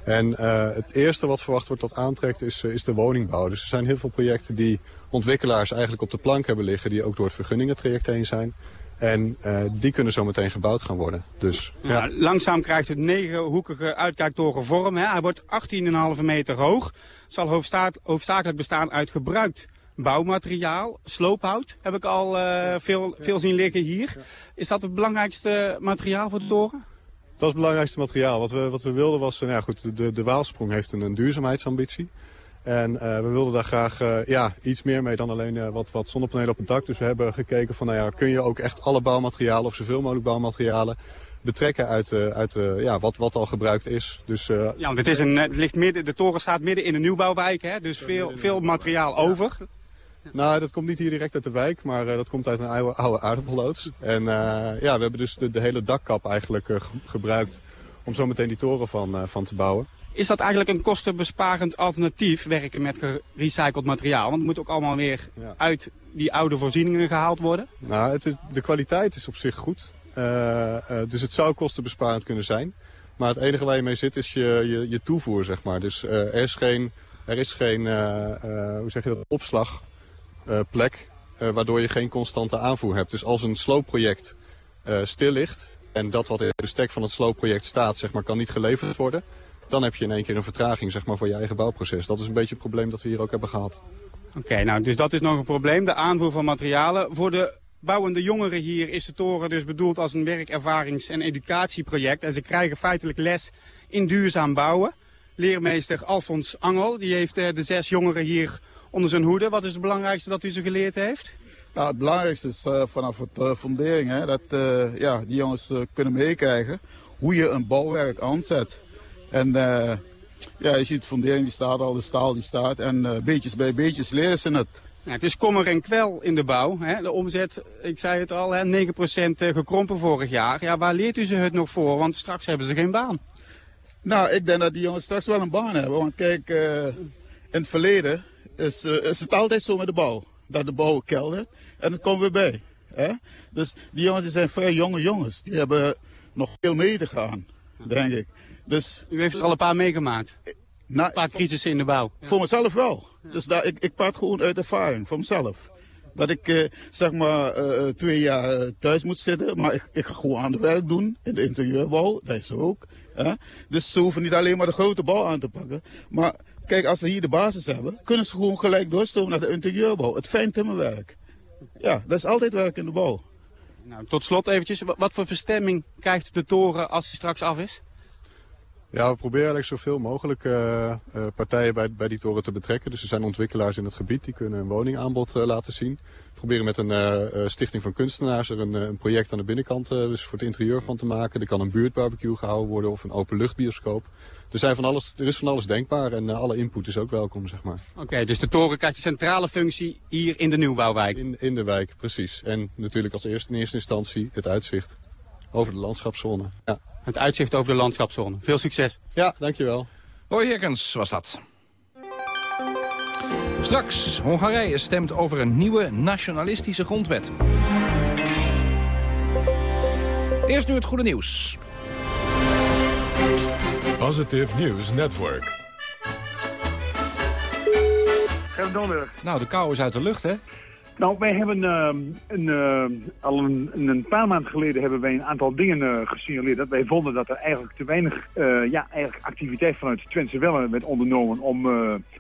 En uh, het eerste wat verwacht wordt dat aantrekt is, uh, is de woningbouw. Dus er zijn heel veel projecten die ontwikkelaars eigenlijk op de plank hebben liggen... die ook door het vergunningentraject heen zijn. En die kunnen zo meteen gebouwd gaan worden. Dus, ja. ja. langzaam krijgt het negenhoekige uitkijktoren vorm. Hè. Hij wordt 18,5 meter hoog. Zal hoofdzakelijk bestaan uit gebruikt bouwmateriaal, sloophout heb ik al uh, veel, veel zien liggen hier. Is dat het belangrijkste materiaal voor de toren? Dat is het belangrijkste materiaal. Wat we, wat we wilden was, nou ja, goed, de, de Waalsprong heeft een, een duurzaamheidsambitie. En uh, we wilden daar graag uh, ja, iets meer mee dan alleen uh, wat, wat zonnepanelen op het dak. Dus we hebben gekeken van, nou ja, kun je ook echt alle bouwmaterialen of zoveel mogelijk bouwmaterialen betrekken uit, uit ja, wat, wat al gebruikt is. Dus, ja, want het, is een, het ligt midden, de toren staat midden in een nieuwbouwwijk, hè? dus veel, veel materiaal over. Nou, dat komt niet hier direct uit de wijk, maar uh, dat komt uit een oude, oude aardappelloods. En uh, ja, we hebben dus de, de hele dakkap eigenlijk uh, gebruikt om zo meteen die toren van, van te bouwen. Is dat eigenlijk een kostenbesparend alternatief, werken met gerecycled materiaal? Want het moet ook allemaal weer ja. uit die oude voorzieningen gehaald worden. Nou, het is, de kwaliteit is op zich goed. dus het zou kostenbesparend kunnen zijn. Maar het enige waar je mee zit is je, je, je toevoer, zeg maar. Dus er is geen, er is geen hoe zeg je dat, opslag plek, uh, waardoor je geen constante aanvoer hebt. Dus als een sloopproject uh, stil ligt en dat wat in de stek van het sloopproject staat, zeg maar, kan niet geleverd worden, dan heb je in één keer een vertraging zeg maar, voor je eigen bouwproces. Dat is een beetje het probleem dat we hier ook hebben gehad. Oké, nou, dus dat is nog een probleem, de aanvoer van materialen. Voor de bouwende jongeren hier is de toren dus bedoeld als een werkervarings- en educatieproject. En ze krijgen feitelijk les in duurzaam bouwen. Leermeester Alfons Angel die heeft de zes jongeren hier onder zijn hoede. Wat is het belangrijkste dat u ze geleerd heeft? Nou, het belangrijkste is uh, vanaf het uh, fundering hè, dat uh, ja, die jongens kunnen meekrijgen hoe je een bouwwerk aanzet. En ja, je ziet de fundering die staat al, de staal die staat en beetjes bij beetjes leren ze het. Het is kommer en kwel in de bouw. Hè. De omzet, ik zei het al, hè, 9% gekrompen vorig jaar. Ja, waar leert u ze het nog voor? Want straks hebben ze geen baan. Nou, ik denk dat die jongens straks wel een baan hebben. Want kijk, in het verleden is, is het altijd zo met de bouw. Dat de bouw keldert. En dat komt weer bij. Hè? Dus die jongens die zijn vrij jonge jongens. Die hebben nog veel mee te gaan, denk ik. Dus, U heeft er al een paar meegemaakt? Nou, een paar crisissen in de bouw? Voor mezelf wel. Dus daar, ik, ik praat gewoon uit ervaring, voor mezelf. Dat ik uh, zeg maar twee jaar thuis moet zitten, maar ik, ik ga gewoon aan de werk doen in de interieurbouw, dat is ook. Hè? Dus ze hoeven niet alleen maar de grote bouw aan te pakken. Maar kijk, als ze hier de basis hebben, kunnen ze gewoon gelijk doorstromen naar de interieurbouw. Het fijn timmerwerk. Ja, dat is altijd werk in de bouw. Nou, tot slot eventjes, wat voor bestemming krijgt de toren als hij straks af is? Ja, we proberen eigenlijk zoveel mogelijk uh, uh, partijen bij, bij die toren te betrekken. Dus er zijn ontwikkelaars in het gebied die kunnen een woningaanbod uh, laten zien. We proberen met een stichting van kunstenaars er een, een project aan de binnenkant dus voor het interieur van te maken. Er kan een buurtbarbecue gehouden worden of een openluchtbioscoop. Er, zijn van alles, er is van alles denkbaar en alle input is ook welkom, zeg maar. Oké, okay, dus de toren krijgt een centrale functie hier in de nieuwbouwwijk? In, in de wijk, precies. En natuurlijk als eerste, in eerste instantie het uitzicht over de landschapszone. Ja. Het uitzicht over de landschapszone. Veel succes. Ja, dankjewel. Roy Herkens was dat. Straks, Hongarije stemt over een nieuwe nationalistische grondwet. Eerst nu het goede nieuws. Positive News Network. Nou, de kou is uit de lucht, hè? Nou, wij hebben uh, een, uh, al een, een, paar maanden geleden hebben wij een aantal dingen uh, gesignaleerd. Dat wij vonden dat er eigenlijk te weinig ja, eigenlijk activiteit vanuit Twentse Wellen werd ondernomen om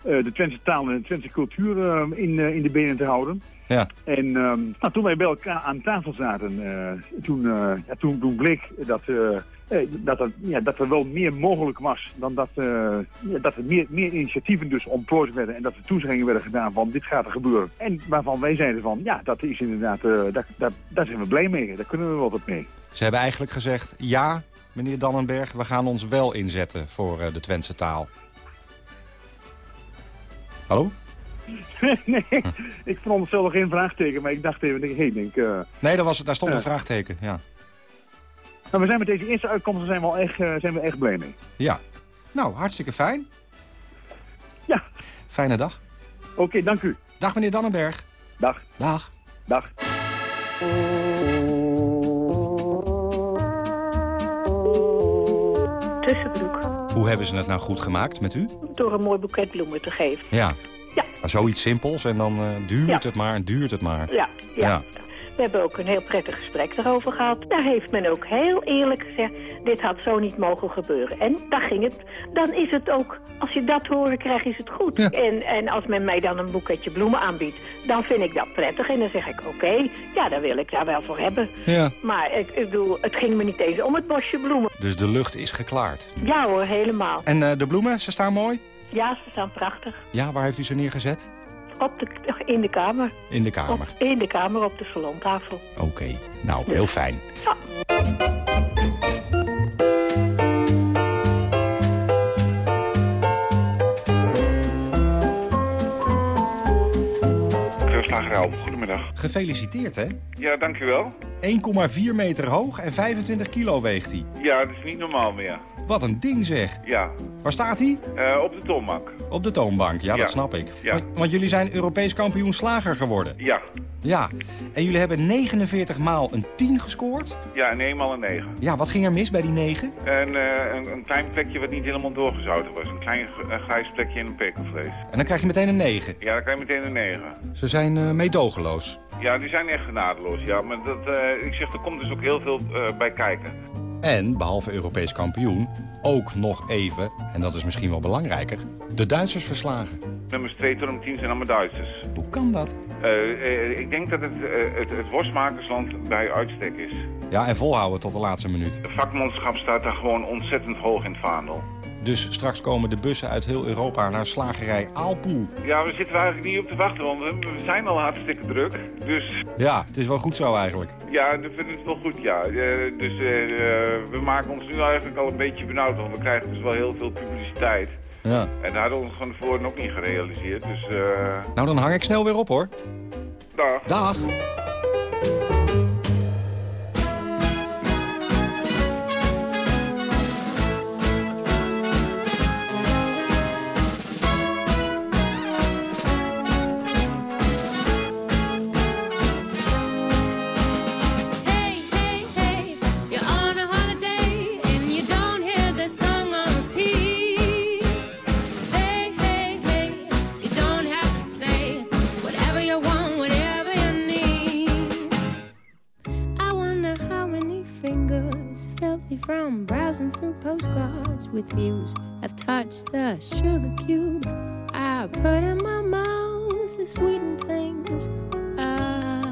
de Twentse taal en de Twentse cultuur in, in de benen te houden. Ja. En nou, toen wij bij elkaar aan tafel zaten, toen, ja, toen, toen bleek dat dat, er, ja, dat er wel meer mogelijk was dan dat, uh, ja, dat er meer, meer initiatieven dus ontplooid werden en dat er toezeggingen werden gedaan van dit gaat er gebeuren. En waarvan wij zeiden van ja, dat is inderdaad, uh, daar, daar, daar zijn we blij mee, daar kunnen we wel wat mee. Ze hebben eigenlijk gezegd ja, meneer Dannenberg, we gaan ons wel inzetten voor uh, de Twentse taal. Hallo? <laughs> nee, ik vond het zelf geen vraagteken, maar ik dacht even, denk, hey, denk... nee, daar, was, daar stond een vraagteken, ja. Maar we zijn met deze eerste uitkomsten zijn we, al echt, uh, zijn we echt blij mee. Ja. Nou, hartstikke fijn. Ja. Fijne dag. Oké, okay, dank u. Dag meneer Dannenberg. Dag. Dag. Dag. Tussenbroek. Hoe hebben ze het nou goed gemaakt met u? Door een mooi boeket bloemen te geven. Ja. Ja. Zoiets simpels en dan uh, duurt ja. het maar en duurt het maar. Ja, ja. ja. We hebben ook een heel prettig gesprek erover gehad. Daar heeft men ook heel eerlijk gezegd, dit had zo niet mogen gebeuren. En daar ging het. Dan is het ook, als je dat horen krijgt, is het goed. Ja. En, en als men mij dan een boeketje bloemen aanbiedt, dan vind ik dat prettig. En dan zeg ik, oké, okay, ja, dan wil ik daar wel voor hebben. Ja. Maar ik, ik bedoel, het ging me niet eens om het bosje bloemen. Dus de lucht is geklaard? Ja hoor, helemaal. En uh, de bloemen, ze staan mooi? Ja, ze staan prachtig. Ja, waar heeft u ze neergezet? Op de, in de kamer. In de kamer? Op, in de kamer, op de salontafel. Oké, okay. nou, heel fijn. Ja. Goedemiddag. Gefeliciteerd, hè? Ja, dankjewel. 1,4 meter hoog en 25 kilo weegt hij. Ja, dat is niet normaal meer. Wat een ding zeg. Ja. Waar staat hij? Uh, op de toonbank. Op de toonbank, ja, ja. dat snap ik. Ja. Want, want, jullie zijn Europees kampioen slager geworden. Ja. Ja. En jullie hebben 49 maal een 10 gescoord? Ja, en eenmaal een 9. Ja, wat ging er mis bij die 9? En, uh, een, een, klein plekje wat niet helemaal doorgezouten was. Een klein grijs plekje in een pekelvlees. En dan krijg je meteen een 9? Ja, dan krijg je meteen een 9. Ze zijn uh, meedogenloos. Ja, die zijn echt genadeloos. Ja, maar dat, uh, ik zeg, er komt dus ook heel veel uh, bij kijken. En, behalve Europees kampioen, ook nog even, en dat is misschien wel belangrijker, de Duitsers verslagen. Nummers 2 tot en 10 zijn allemaal Duitsers. Hoe kan dat? Uh, uh, ik denk dat het, het, het worstmakersland bij uitstek is. Ja, en volhouden tot de laatste minuut. De vakmanschap staat daar gewoon ontzettend hoog in het vaandel. Dus straks komen de bussen uit heel Europa naar slagerij Aalpoel. Ja, we zitten eigenlijk niet op te wachten, want we zijn al hartstikke druk. Dus... Ja, het is wel goed zo eigenlijk. Ja, ik vind het wel goed, ja. Uh, dus uh, we maken ons nu eigenlijk al een beetje benauwd, want we krijgen dus wel heel veel publiciteit. Ja. En dat hadden we ons van tevoren ook niet gerealiseerd, dus... Uh... Nou, dan hang ik snel weer op, hoor. Dag. Dag. With views. I've touched the sugar cube. I put in my mouth the sweetened things. Uh,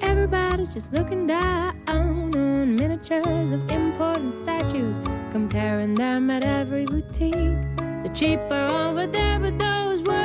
everybody's just looking down on miniatures of important statues, comparing them at every boutique. The cheaper over there, but those were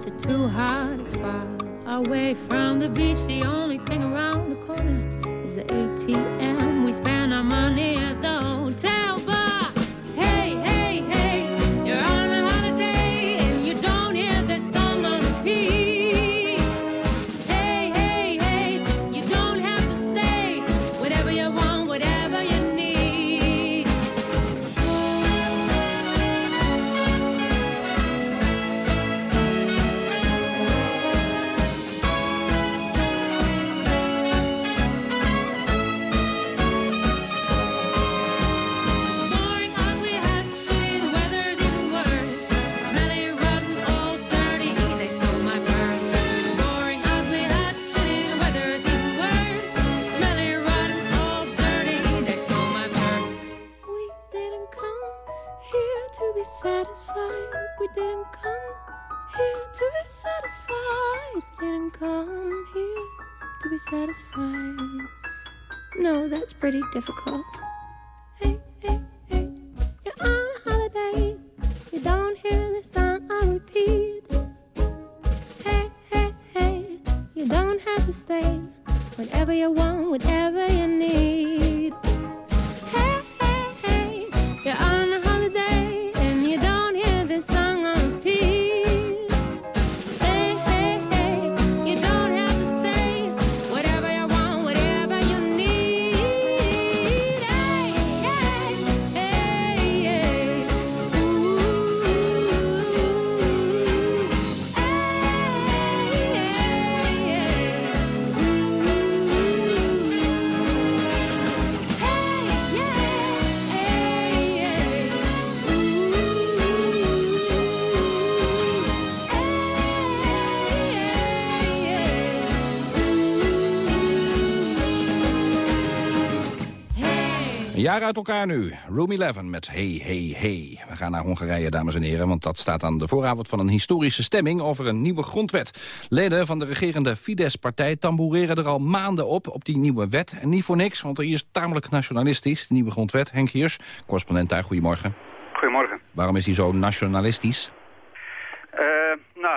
beds are too hot, it's far away from the beach. The only thing around the corner is the ATM. We spend our money at the hotel. That's pretty difficult. Hey, hey, hey, you're on a holiday. You don't hear the song on repeat. Hey, hey, hey, you don't have to stay. Whatever you want, whatever you need. Jaar uit elkaar nu. Room 11 met Hey Hey Hey. We gaan naar Hongarije, dames en heren, want dat staat aan de vooravond van een historische stemming over een nieuwe grondwet. Leden van de regerende Fidesz-partij tamboureren er al maanden op, op die nieuwe wet. En niet voor niks, want die is tamelijk nationalistisch, de nieuwe grondwet. Henk Hiers, correspondent daar, goedemorgen. Goedemorgen. Waarom is die zo nationalistisch?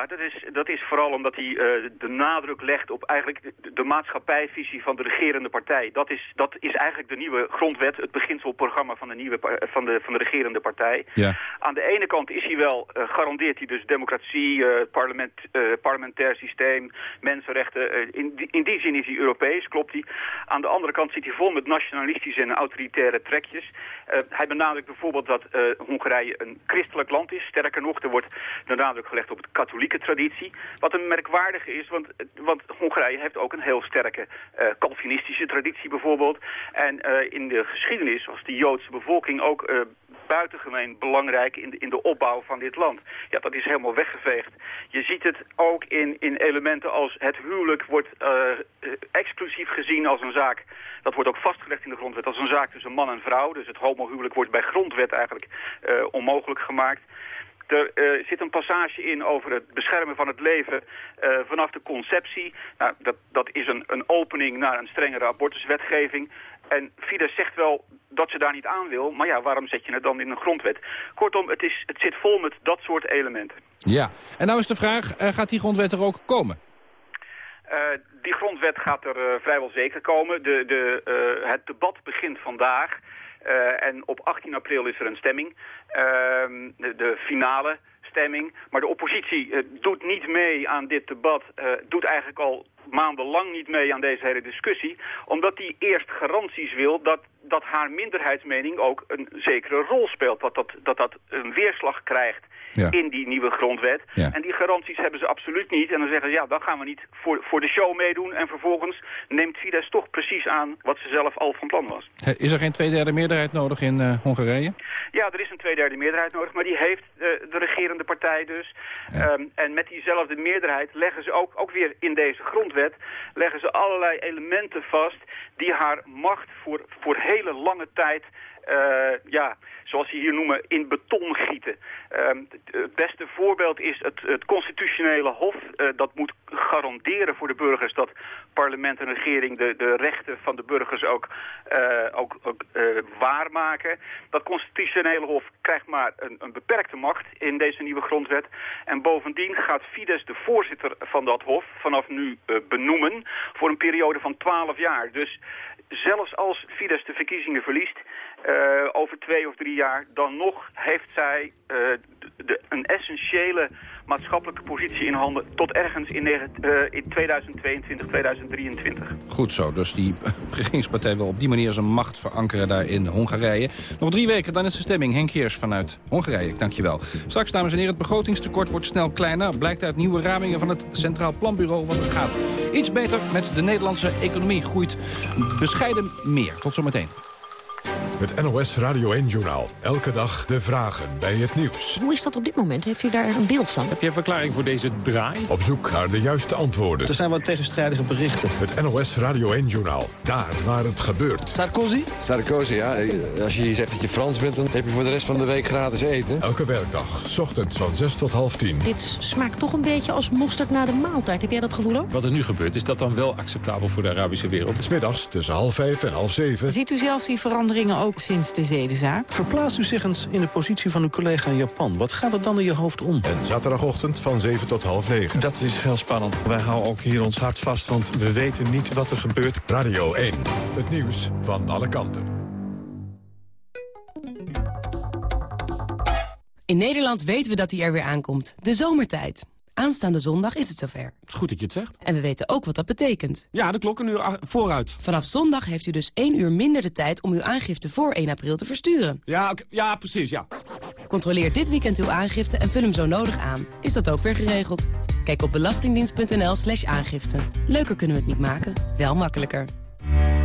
Eh, dat is, dat is vooral omdat hij eh, de nadruk legt op eigenlijk de, de maatschappijvisie van de regerende partij. Dat is, dat is eigenlijk de nieuwe grondwet, het beginselprogramma van de, nieuwe, pa- van de, van de regerende partij. Ja. Aan de ene kant is hij wel, eh, garandeert hij dus democratie, eh, parlement, eh, parlementair systeem, mensenrechten. eh, in, die, in die zin is hij Europees, klopt hij. Aan de andere kant zit hij vol met nationalistische en autoritaire trekjes. Eh, hij benadrukt bijvoorbeeld dat eh, Hongarije een christelijk land is. Sterker nog, er wordt de nadruk gelegd op het katholieke traditie. Wat een merkwaardige is, want, want Hongarije heeft ook een heel sterke eh, Calvinistische traditie bijvoorbeeld. En eh, in de geschiedenis was de Joodse bevolking ook eh, buitengemeen belangrijk in de, in de opbouw van dit land. Ja, dat is helemaal weggeveegd. Je ziet het ook in, in elementen als het huwelijk wordt eh, eh, exclusief gezien als een zaak. Dat wordt ook vastgelegd in de grondwet als een zaak tussen man en vrouw. Dus het homohuwelijk wordt bij grondwet eigenlijk eh, onmogelijk gemaakt. Er eh, zit een passage in over het beschermen van het leven eh, vanaf de conceptie. Nou, dat, dat is een, een opening naar een strengere abortuswetgeving. En Fidesz zegt wel dat ze daar niet aan wil. Maar ja, waarom zet je het dan in een grondwet? Kortom, het, is, het zit vol met dat soort elementen. Ja, en nou is de vraag, gaat die grondwet er ook komen? Die grondwet gaat er vrijwel zeker komen. De, de, het debat begint vandaag. Eh, en op 18 april is er een stemming. Ehm, de, finale stemming. Maar de oppositie eh, doet niet mee aan dit debat. eh, doet eigenlijk al maandenlang niet mee aan deze hele discussie. Omdat die eerst garanties wil dat, dat haar minderheidsmening ook een zekere rol speelt. Dat dat, dat, dat een weerslag krijgt Ja. in die nieuwe grondwet. Ja. En die garanties hebben ze absoluut niet. En dan zeggen ze, ja, dan gaan we niet voor, voor de show meedoen. En vervolgens neemt Fidesz toch precies aan wat ze zelf al van plan was. Is er geen tweederde meerderheid nodig in eh, Hongarije? Ja, er is een tweederde meerderheid nodig, maar die heeft eh, de regerende partij dus. Ehm, en met diezelfde meerderheid leggen ze ook, ook weer in deze grondwet... leggen ze allerlei elementen vast die haar macht voor, voor hele lange tijd... eh, ja, zoals ze hier noemen, in beton gieten. Ehm, het- beste voorbeeld is het, het constitutionele hof. Eh, dat moet garanderen voor de burgers dat parlement en regering de, de rechten van de burgers ook, eh, ook, ook waarmaken. Dat constitutionele hof krijgt maar een, een beperkte macht in deze nieuwe grondwet. En bovendien gaat Fidesz de voorzitter van dat hof vanaf nu benoemen voor een periode van 12 jaar. Dus zelfs als Fidesz de verkiezingen verliest, eh, over twee of drie jaar, dan nog heeft zij eh, de, een essentiële maatschappelijke positie in handen tot ergens in, eh, in 2022, 2023. Goed zo, dus die <laughs> regeringspartij wil op die manier zijn macht verankeren daar in Hongarije. Nog drie weken, dan is de stemming. Henk Heers vanuit Hongarije, dankjewel. Straks, dames en heren, het begrotingstekort wordt snel kleiner. Blijkt uit nieuwe ramingen van het Centraal Planbureau wat het gaat. Iets beter met de Nederlandse economie groeit bescheiden meer. Tot zometeen. Het NOS Radio 1-journaal. Elke dag de vragen bij het nieuws. Hoe is dat op dit moment? Heeft u daar een beeld van? Heb je een verklaring voor deze draai? Op zoek naar de juiste antwoorden. Er zijn wat tegenstrijdige berichten. Het NOS Radio 1-journaal. Daar waar het gebeurt. Sarkozy? Sarkozy, ja. Als je hier zegt dat je Frans bent, dan heb je voor de rest van de week gratis eten. Elke werkdag, ochtends van 6 tot half 10. Dit smaakt toch een beetje als mosterd na de maaltijd. Heb jij dat gevoel ook? Wat er nu gebeurt, is dat dan wel acceptabel voor de Arabische wereld? Smiddags tussen half 5 en half 7. Ziet u zelf die veranderingen ook sinds de zedenzaak? Verplaatst u zich eens in de positie van uw collega in Japan. Wat gaat er dan in je hoofd om? En zaterdagochtend van 7 tot half 9. Dat is heel spannend. Wij houden ook hier ons hart vast, want we weten niet wat er gebeurt. Radio 1. Het nieuws van alle kanten. In Nederland weten we dat hij er weer aankomt. De zomertijd. Aanstaande zondag is het zover. Het is goed dat je het zegt. En we weten ook wat dat betekent. Ja, de klok een uur vooruit. Vanaf zondag heeft u dus één uur minder de tijd om uw aangifte voor 1 april te versturen. Ja, ja precies, ja. Controleer dit weekend uw aangifte en vul hem zo nodig aan. Is dat ook weer geregeld? Kijk op belastingdienst.nl slash aangifte. Leuker kunnen we het niet maken, wel makkelijker.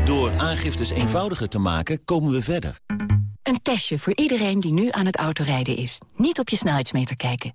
Door aangiftes eenvoudiger te maken, komen we verder. Een testje voor iedereen die nu aan het autorijden is. Niet op je snelheidsmeter kijken.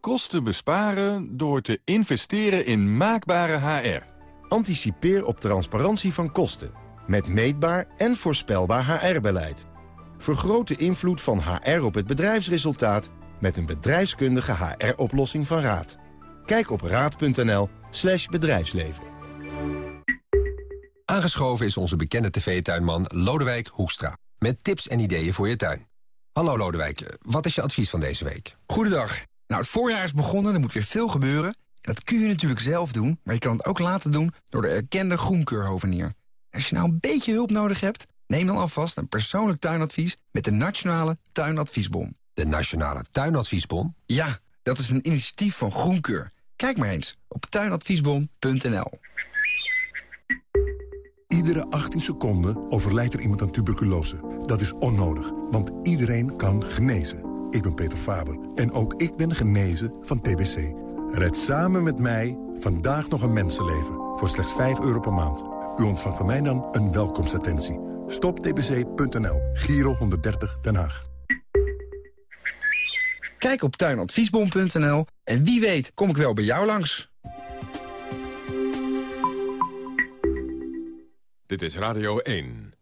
Kosten besparen door te investeren in maakbare HR. Anticipeer op transparantie van kosten. Met meetbaar en voorspelbaar HR-beleid. Vergroot de invloed van HR op het bedrijfsresultaat... met een bedrijfskundige HR-oplossing van Raad. Kijk op raad.nl slash bedrijfsleven. Aangeschoven is onze bekende tv-tuinman Lodewijk Hoekstra. Met tips en ideeën voor je tuin. Hallo Lodewijk, wat is je advies van deze week? Goedendag. Nou, het voorjaar is begonnen, er moet weer veel gebeuren. Dat kun je natuurlijk zelf doen, maar je kan het ook laten doen door de erkende groenkeurhovenier. Als je nou een beetje hulp nodig hebt, neem dan alvast een persoonlijk tuinadvies met de Nationale Tuinadviesbon. De Nationale Tuinadviesbon? Ja, dat is een initiatief van Groenkeur. Kijk maar eens op tuinadviesbon.nl. Iedere 18 seconden overlijdt er iemand aan tuberculose. Dat is onnodig, want iedereen kan genezen. Ik ben Peter Faber en ook ik ben genezen van TBC. Red samen met mij vandaag nog een mensenleven voor slechts 5 euro per maand. U ontvangt van mij dan een welkomstattentie. Stoptbc.nl, Giro 130 Den Haag. Kijk op tuinadviesbon.nl en wie weet kom ik wel bij jou langs. Dit is Radio 1.